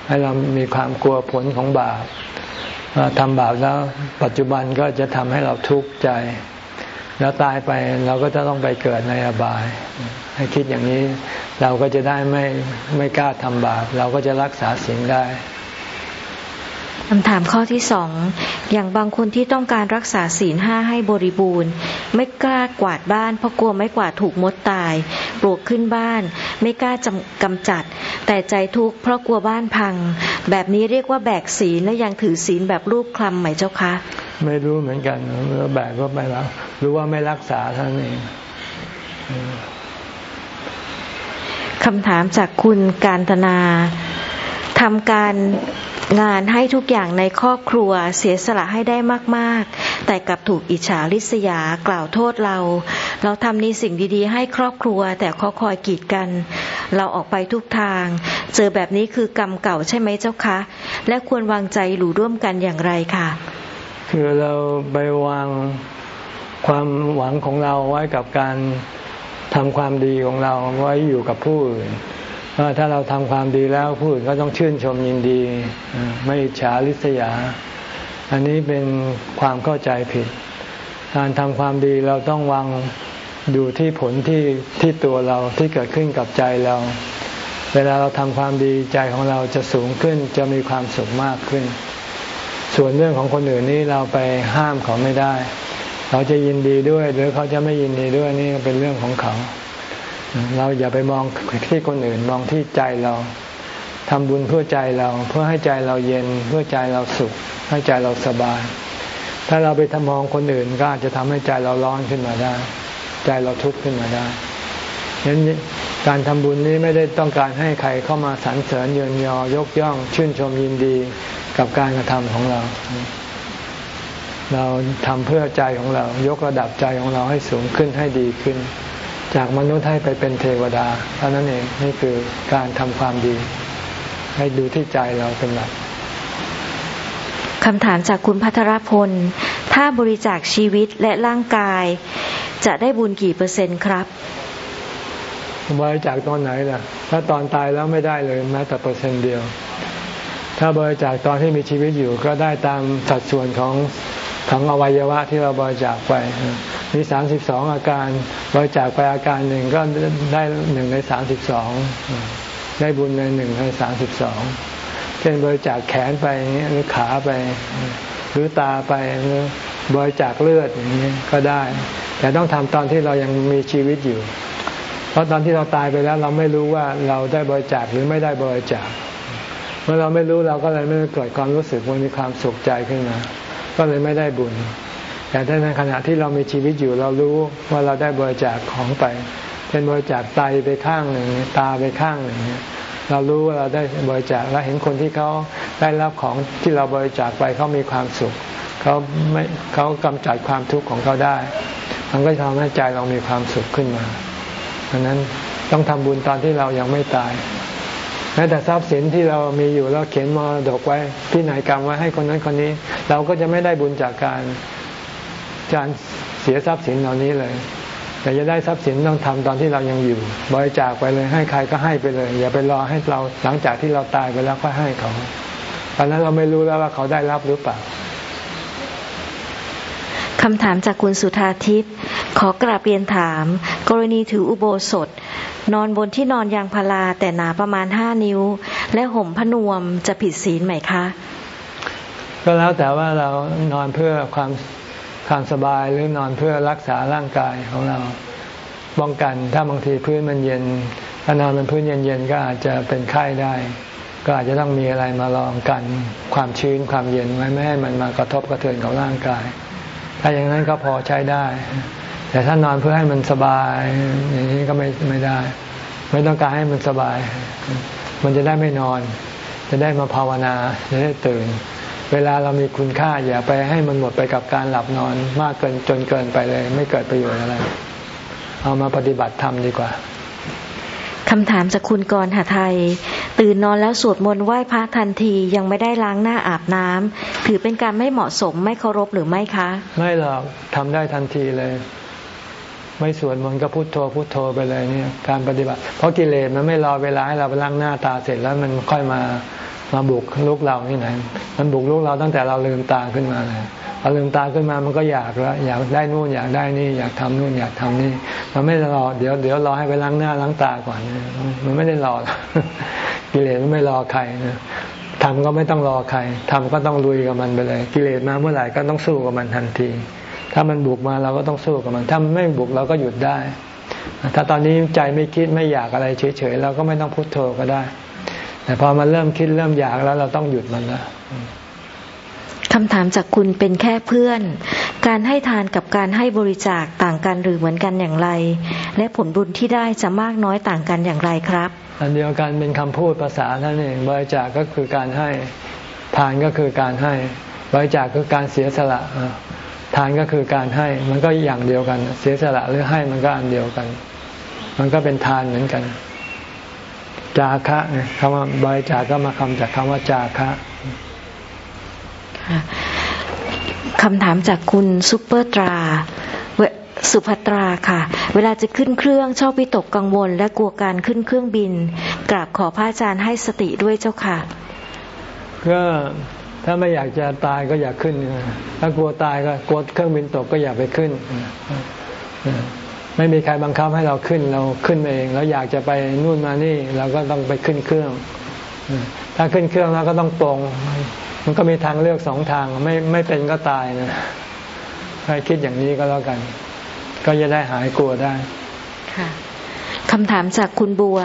ให้เรามีความกลัวผลของบาปทำบาปแล้วปัจจุบันก็จะทำให้เราทุกข์ใจ แล้วตายไปเราก็จะต้องไปเกิดในอบาย ให้คิดอย่างนี้เราก็จะได้ไม่ไม่กล้าทำบาป เราก็จะรักษาสิ่งได้ คำถามข้อที่สอง อย่างบางคนที่ต้องการรักษาศีลห้าให้บริบูรณ์ ไม่กล้ากวาดบ้านเพราะกลัวไม่กวาดถูกมดตาย ปลวกขึ้นบ้าน ไม่กล้ากำจัด แต่ใจทุกข์เพราะกลัวบ้านพัง แบบนี้เรียกว่าแบกศีลและยังถือศีลแบบรูปคลำไหมเจ้าคะ ไม่รู้เหมือนกันเมื่อแบกก็ไม่รักรู้ว่าไม่รักษาท่านเองคำถามจากคุณการตนาทำการ งานให้ทุกอย่างในครอบครัวเสียสละให้ได้มาก ๆ แต่กลับถูกอิจฉาริษยากล่าวโทษเรา เราทำในสิ่งดีๆ ให้ครอบครัว แต่เขาคอยกีดกัน เราออกไปทุกทาง เจอแบบนี้คือกรรมเก่าใช่ไหมเจ้าคะ และควรวางใจหลู่ร่วมกันอย่างไรค่ะ คือเราไปวางความหวังของเราไว้กับการทำความดีของเราไว้อยู่กับผู้อื่น ถ้าเราทำความดีแล้วผู้อื่นก็ต้องชื่นชมยินดี ไม่ฉาริษยา อันนี้เป็นความเข้าใจผิด การทำความดีเราต้องวางดูที่ผลที่ที่ตัวเราที่เกิดขึ้นกับใจเรา เวลาเราทำความดีใจของเราจะสูงขึ้นจะมีความสุขมากขึ้น ส่วนเรื่องของคนอื่นนี่เราไปห้ามเขาไม่ได้เขาจะยินดีด้วยหรือเขาจะไม่ยินดีด้วยนี่เป็นเรื่องของเขา เราอย่าไปมองที่คนอื่นมองที่ใจเราทำบุญเพื่อใจเรา เพื่อให้ใจเราเย็นเพื่อใจเราสุข ให้ใจเราสบาย ถ้าเราไปทำมองคนอื่นก็อาจจะทำให้ใจเราร้อนขึ้นมาได้ ใจเราทุกข์ขึ้นมาได้ฉะนั้นการทำบุญนี้ไม่ได้ต้องการให้ใครเข้ามาสรรเสริญเยินยอยกย่อง ชื่นชมยินดีกับการกระทำของเรา เราทำเพื่อใจของเรา ยกระดับใจของเราให้สูงขึ้นให้ดีขึ้น จากมนุษย์ให้ไปเป็นเทวดาเท่านั้นเองนี่คือการทำความดี ให้ดูที่ใจเราเป็นหลักคำถามจากคุณพัทรพล ถ้าบริจาคชีวิตและร่างกาย จะได้บุญกี่เปอร์เซ็นต์ครับ บริจาคตอนไหนล่ะ ถ้าตอนตายแล้วไม่ได้เลยแม้แต่เปอร์เซ็นต์เดียว ถ้าบริจาคตอนที่มีชีวิตอยู่ก็ได้ตามสัดส่วนของของอวัยวะที่เราบริจาคไป มีสามสิบสองอาการบริจาคไปอาการหนึ่งก็ได้หนึ่งในสามสิบสองได้บุญในหนึ่งในสามสิบสองเช่นบริจาคแขนไปหรือขาไป หรือตาไปหรือบริจาคเลือดอย่างนี้ก็ได้ แต่ต้องทำตอนที่เรายังมีชีวิตอยู่ เพราะตอนที่เราตายไปแล้วเราไม่รู้ว่าเราได้บริจาคหรือไม่ได้บริจาคเมื่อเราไม่รู้เราก็เลยไม่เกิดความรู้สึกว่ามีความสุขใจขึ้นมา ก็เลยไม่ได้บุญ แต่ถ้าในขณะที่เรามีชีวิตอยู่เรารู้ว่าเราได้บริจาคของไปเป็นบริจาคไตไปข้างหนึ่งตาไปข้างหนึ่งเรารู้ว่าเราได้บริจาคแล้วเห็นคนที่เขาได้รับของที่เราบริจาคไปเขามีความสุขเขาไม่เขากำจัดความทุกข์ของเขาได้ มันก็ทำให้ใจเรามีความสุขขึ้นมาดังนั้นต้องทำบุญตอนที่เรายังไม่ตายแม้แต่ทรัพย์สินที่เรามีอยู่เราเขียนมรดกไว้ ที่ไหนกรรมไว้ให้คนนั้นคนนี้ เราก็จะไม่ได้บุญจากการ การเสียทรัพย์สินเหล่านี้เลย แต่จะได้ทรัพย์สินต้องทำตอนที่เรายังอยู่ บริจาคไปเลยให้ใครก็ให้ไปเลย อย่าไปรอให้เราหลังจากที่เราตายไปแล้วก็ให้เขาตอนนั้นเราไม่รู้แล้วว่าเขาได้รับหรือเปล่าคำถามจากคุณสุธาทิพย์ขอกราบเรียนถาม กรณีถืออุโบสถ นอนบนที่นอนยางพาราแต่หนาประมาณห้านิ้ว และห่มพนวมจะผิดศีลไหมคะ ก็แล้วแต่ว่าเรานอนเพื่อความ ความสบายหรือนอนเพื่อรักษาร่างกายของเราป้องกัน ถ้าบางทีพื้นมันเย็นถ้านอนบนพื้นเย็นๆก็อาจจะเป็นไข้ได้ ก็อาจจะต้องมีอะไรมาลองกันความชื้นความเย็นไว้ไม่ให้มันมากระทบกระเทือนกับร่างกาย ถ้าอย่างนั้นก็พอใช้ได้ แต่ถ้านอนเพื่อให้มันสบาย อย่างนี้ก็ไม่ไม่ได้ ไม่ต้องการให้มันสบาย มันจะได้ไม่นอน จะได้มาภาวนาจะได้ตื่น เวลาเรามีคุณค่าอย่าไปให้มันหมดไปกับการหลับนอนมากเกินจนเกินไปเลย ไม่เกิดประโยชน์อะไร เอามาปฏิบัติธรรมดีกว่าคำถามจากคุณกรหาไทย ตื่นนอนแล้วสวดมนต์ไหว้พระทันทียังไม่ได้ล้างหน้าอาบน้ำถือเป็นการไม่เหมาะสมไม่เคารพหรือไม่คะ ไม่หรอกทำได้ทันทีเลย ไม่สวดมนต์ก็พุโทโธพุโทโธไปเลยเนี่ยการปฏิบัติ เพราะกิเลสมันไม่รอเวลาให้เราไปล้างหน้าตาเสร็จแล้วมันค่อยมา มาบุกลุกเราที่ไหนมันบุกลุกเราตั้งแต่เราลืมตาขึ้นมาเลยพอลืมตาขึ้นมามันก็อยากแล้วอยากได้นู่นอยากได้นี่ อยากทำนู่นอยากทำนี่ มันไม่รอเดี๋ยวเดี๋ยวรอให้ไปล้างหน้าล้างตาก่อนมันไม่ได้รอกิเลสมันไม่รอใครนะทำก็ไม่ต้องรอใครทำก็ต้องลุยกับมันไปเลย กิเลสมาเมื่อไหร่ก็ต้องสู้กับมันทันที ถ้ามันบุกมาเราก็ต้องสู้กับมัน ถ้าไม่บุกเราก็หยุดได้ ถ้าตอนนี้ใจไม่คิดไม่อยากอะไรเฉยๆเราก็ไม่ต้องพุโทโธก็ได้ แต่พอมันเริ่มคิดเริ่มอยากแล้วเราต้องหยุดมันแล้วคำถามจากคุณเป็นแค่เพื่อน การให้ทานกับการให้บริจาคต่างกันหรือเหมือนกันอย่างไร และผลบุญที่ได้จะมากน้อยต่างกันอย่างไรครับ อันเดียวกันเป็นคำพูดภาษาท่านเองบริจาคก็คือการให้ทานก็คือการให้ บริจาคคือการเสียสละทานก็คือการให้ มันก็อย่างเดียวกัน เสียสละหรือให้มันก็อันเดียวกัน มันก็เป็นทานเหมือนกัน จาคะคำว่าบริจาคก็มาคำจากคำว่าจาคะคำถามจากคุณซุปเปอร์ตราสุภัตราค่ะ เวลาจะขึ้นเครื่องชอบวิตกกังวล และกลัวการขึ้นเครื่องบิน กราบขอพระอาจารย์ให้สติด้วยเจ้าค่ะ ก็ถ้าไม่อยากจะตายก็อยากขึ้น ถ้ากลัวตายก็กลัวเครื่องบินตกก็อย่าไปขึ้น ไม่มีใครบังคับให้เราขึ้นเราขึ้นเองแล้วอยากจะไปนู่นมานี่เราก็ต้องไปขึ้นเครื่อง ถ้าขึ้นเครื่องแล้วก็ต้องตรง มันก็มีทางเลือกสองทางไม่ไม่เป็นก็ตายนะให้คิดอย่างนี้ก็แล้วกัน ก็จะได้หายกลัวได้ค่ะคำถามจากคุณบัว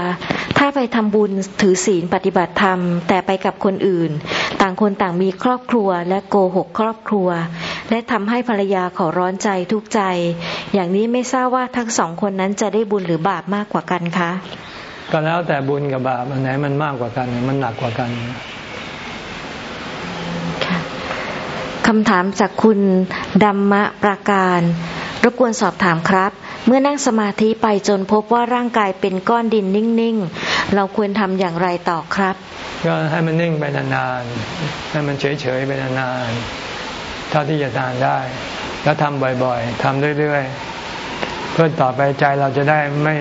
ถ้าไปทำบุญถือศีลปฏิบัติธรรม แต่ไปกับคนอื่น ต่างคนต่างมีครอบครัวและโกหกครอบครัว และทำให้ภรรยาขอร้อนใจทุกใจ อย่างนี้ไม่ทราบว่าทั้งสองคนนั้นจะได้บุญหรือบาปมากกว่ากันคะ ก็แล้วแต่บุญกับบาปอันไหนมันมากกว่ากัน มันหนักกว่ากันคำถามจากคุณดัมมะประการรบกวนสอบถามครับ เมื่อนั่งสมาธิไปจนพบว่าร่างกายเป็นก้อนดินนิ่งๆ เราควรทำอย่างไรต่อครับ ก็ให้มันนิ่งไปนานๆ ให้มันเฉยๆไปนานๆ เท่าที่จะทานได้ แล้วทำบ่อยๆทำเรื่อยๆ เพื่อต่อไปใจเราจะได้ไม่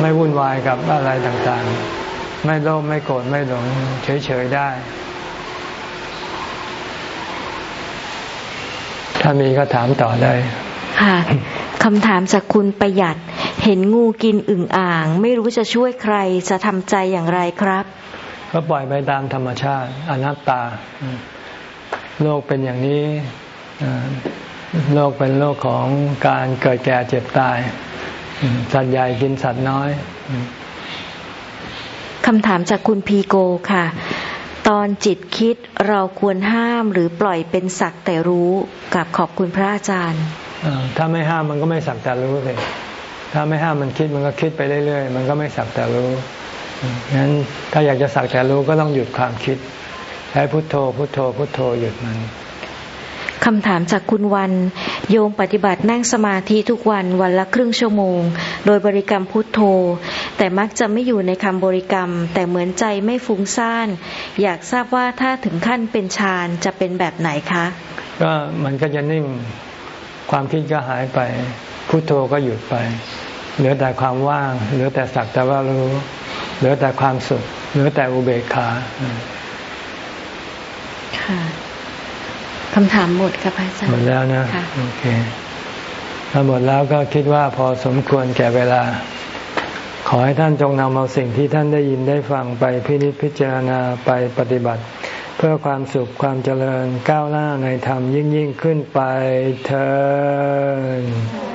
ไม่วุ่นวายกับอะไรต่างๆ ไม่โลภไม่โกรธไม่หลงเฉยๆได้ ถ้ามีก็ถามต่อได้ค่ะคำถามจากคุณประหยัด เห็นงูกินอึ่งอ่าง ไม่รู้จะช่วยใครจะทำใจอย่างไรครับ ก็ปล่อยไปตามธรรมชาติอนัตตา โลกเป็นอย่างนี้โลกเป็นโลกของการเกิดแก่เจ็บตาย สัตว์ใหญ่กินสัตว์น้อยคำถามจากคุณพีโกค่ะ ตอนจิตคิดเราควรห้ามหรือปล่อยเป็นสักแต่รู้กับขอบคุณพระอาจารย์ถ้าไม่ห้ามมันก็ไม่สักแต่รู้เลยถ้าไม่ห้ามมันคิดมันก็คิดไปเรื่อยๆ มันก็ไม่สักแต่รู้งั้นถ้าอยากจะสักแต่รู้ก็ต้องหยุดความคิด ใช้พุทโธพุทโธพุทโธหยุดมันคำถามจากคุณวัน โยมปฏิบัตินั่งสมาธิทุกวันวันละครึ่งชั่วโมง โดยบริกรรมพุทโธ แต่มักจะไม่อยู่ในคำบริกรรม แต่เหมือนใจไม่ฟุ้งซ่าน อยากทราบว่าถ้าถึงขั้นเป็นฌานจะเป็นแบบไหนคะ ก็มันก็จะนิ่งความคิดก็หายไป พุโทโธก็หยุดไป เหลือแต่ความว่าง เหลือแต่สักแต่ว่ารู้ เหลือแต่ความสุข เหลือแต่อุเบกขา ค่ะคำถามหมดครับอาจารย์หมดแล้วนะโอเคถ้าหมดแล้วก็คิดว่าพอสมควรแก่เวลา ขอให้ท่านจงนำเอาสิ่งที่ท่านได้ยินได้ฟังไปพินิจพิจารณาไปปฏิบัติ เพื่อความสุขความเจริญก้าวหน้าในธรรมยิ่งยิ่งขึ้นไปเธอ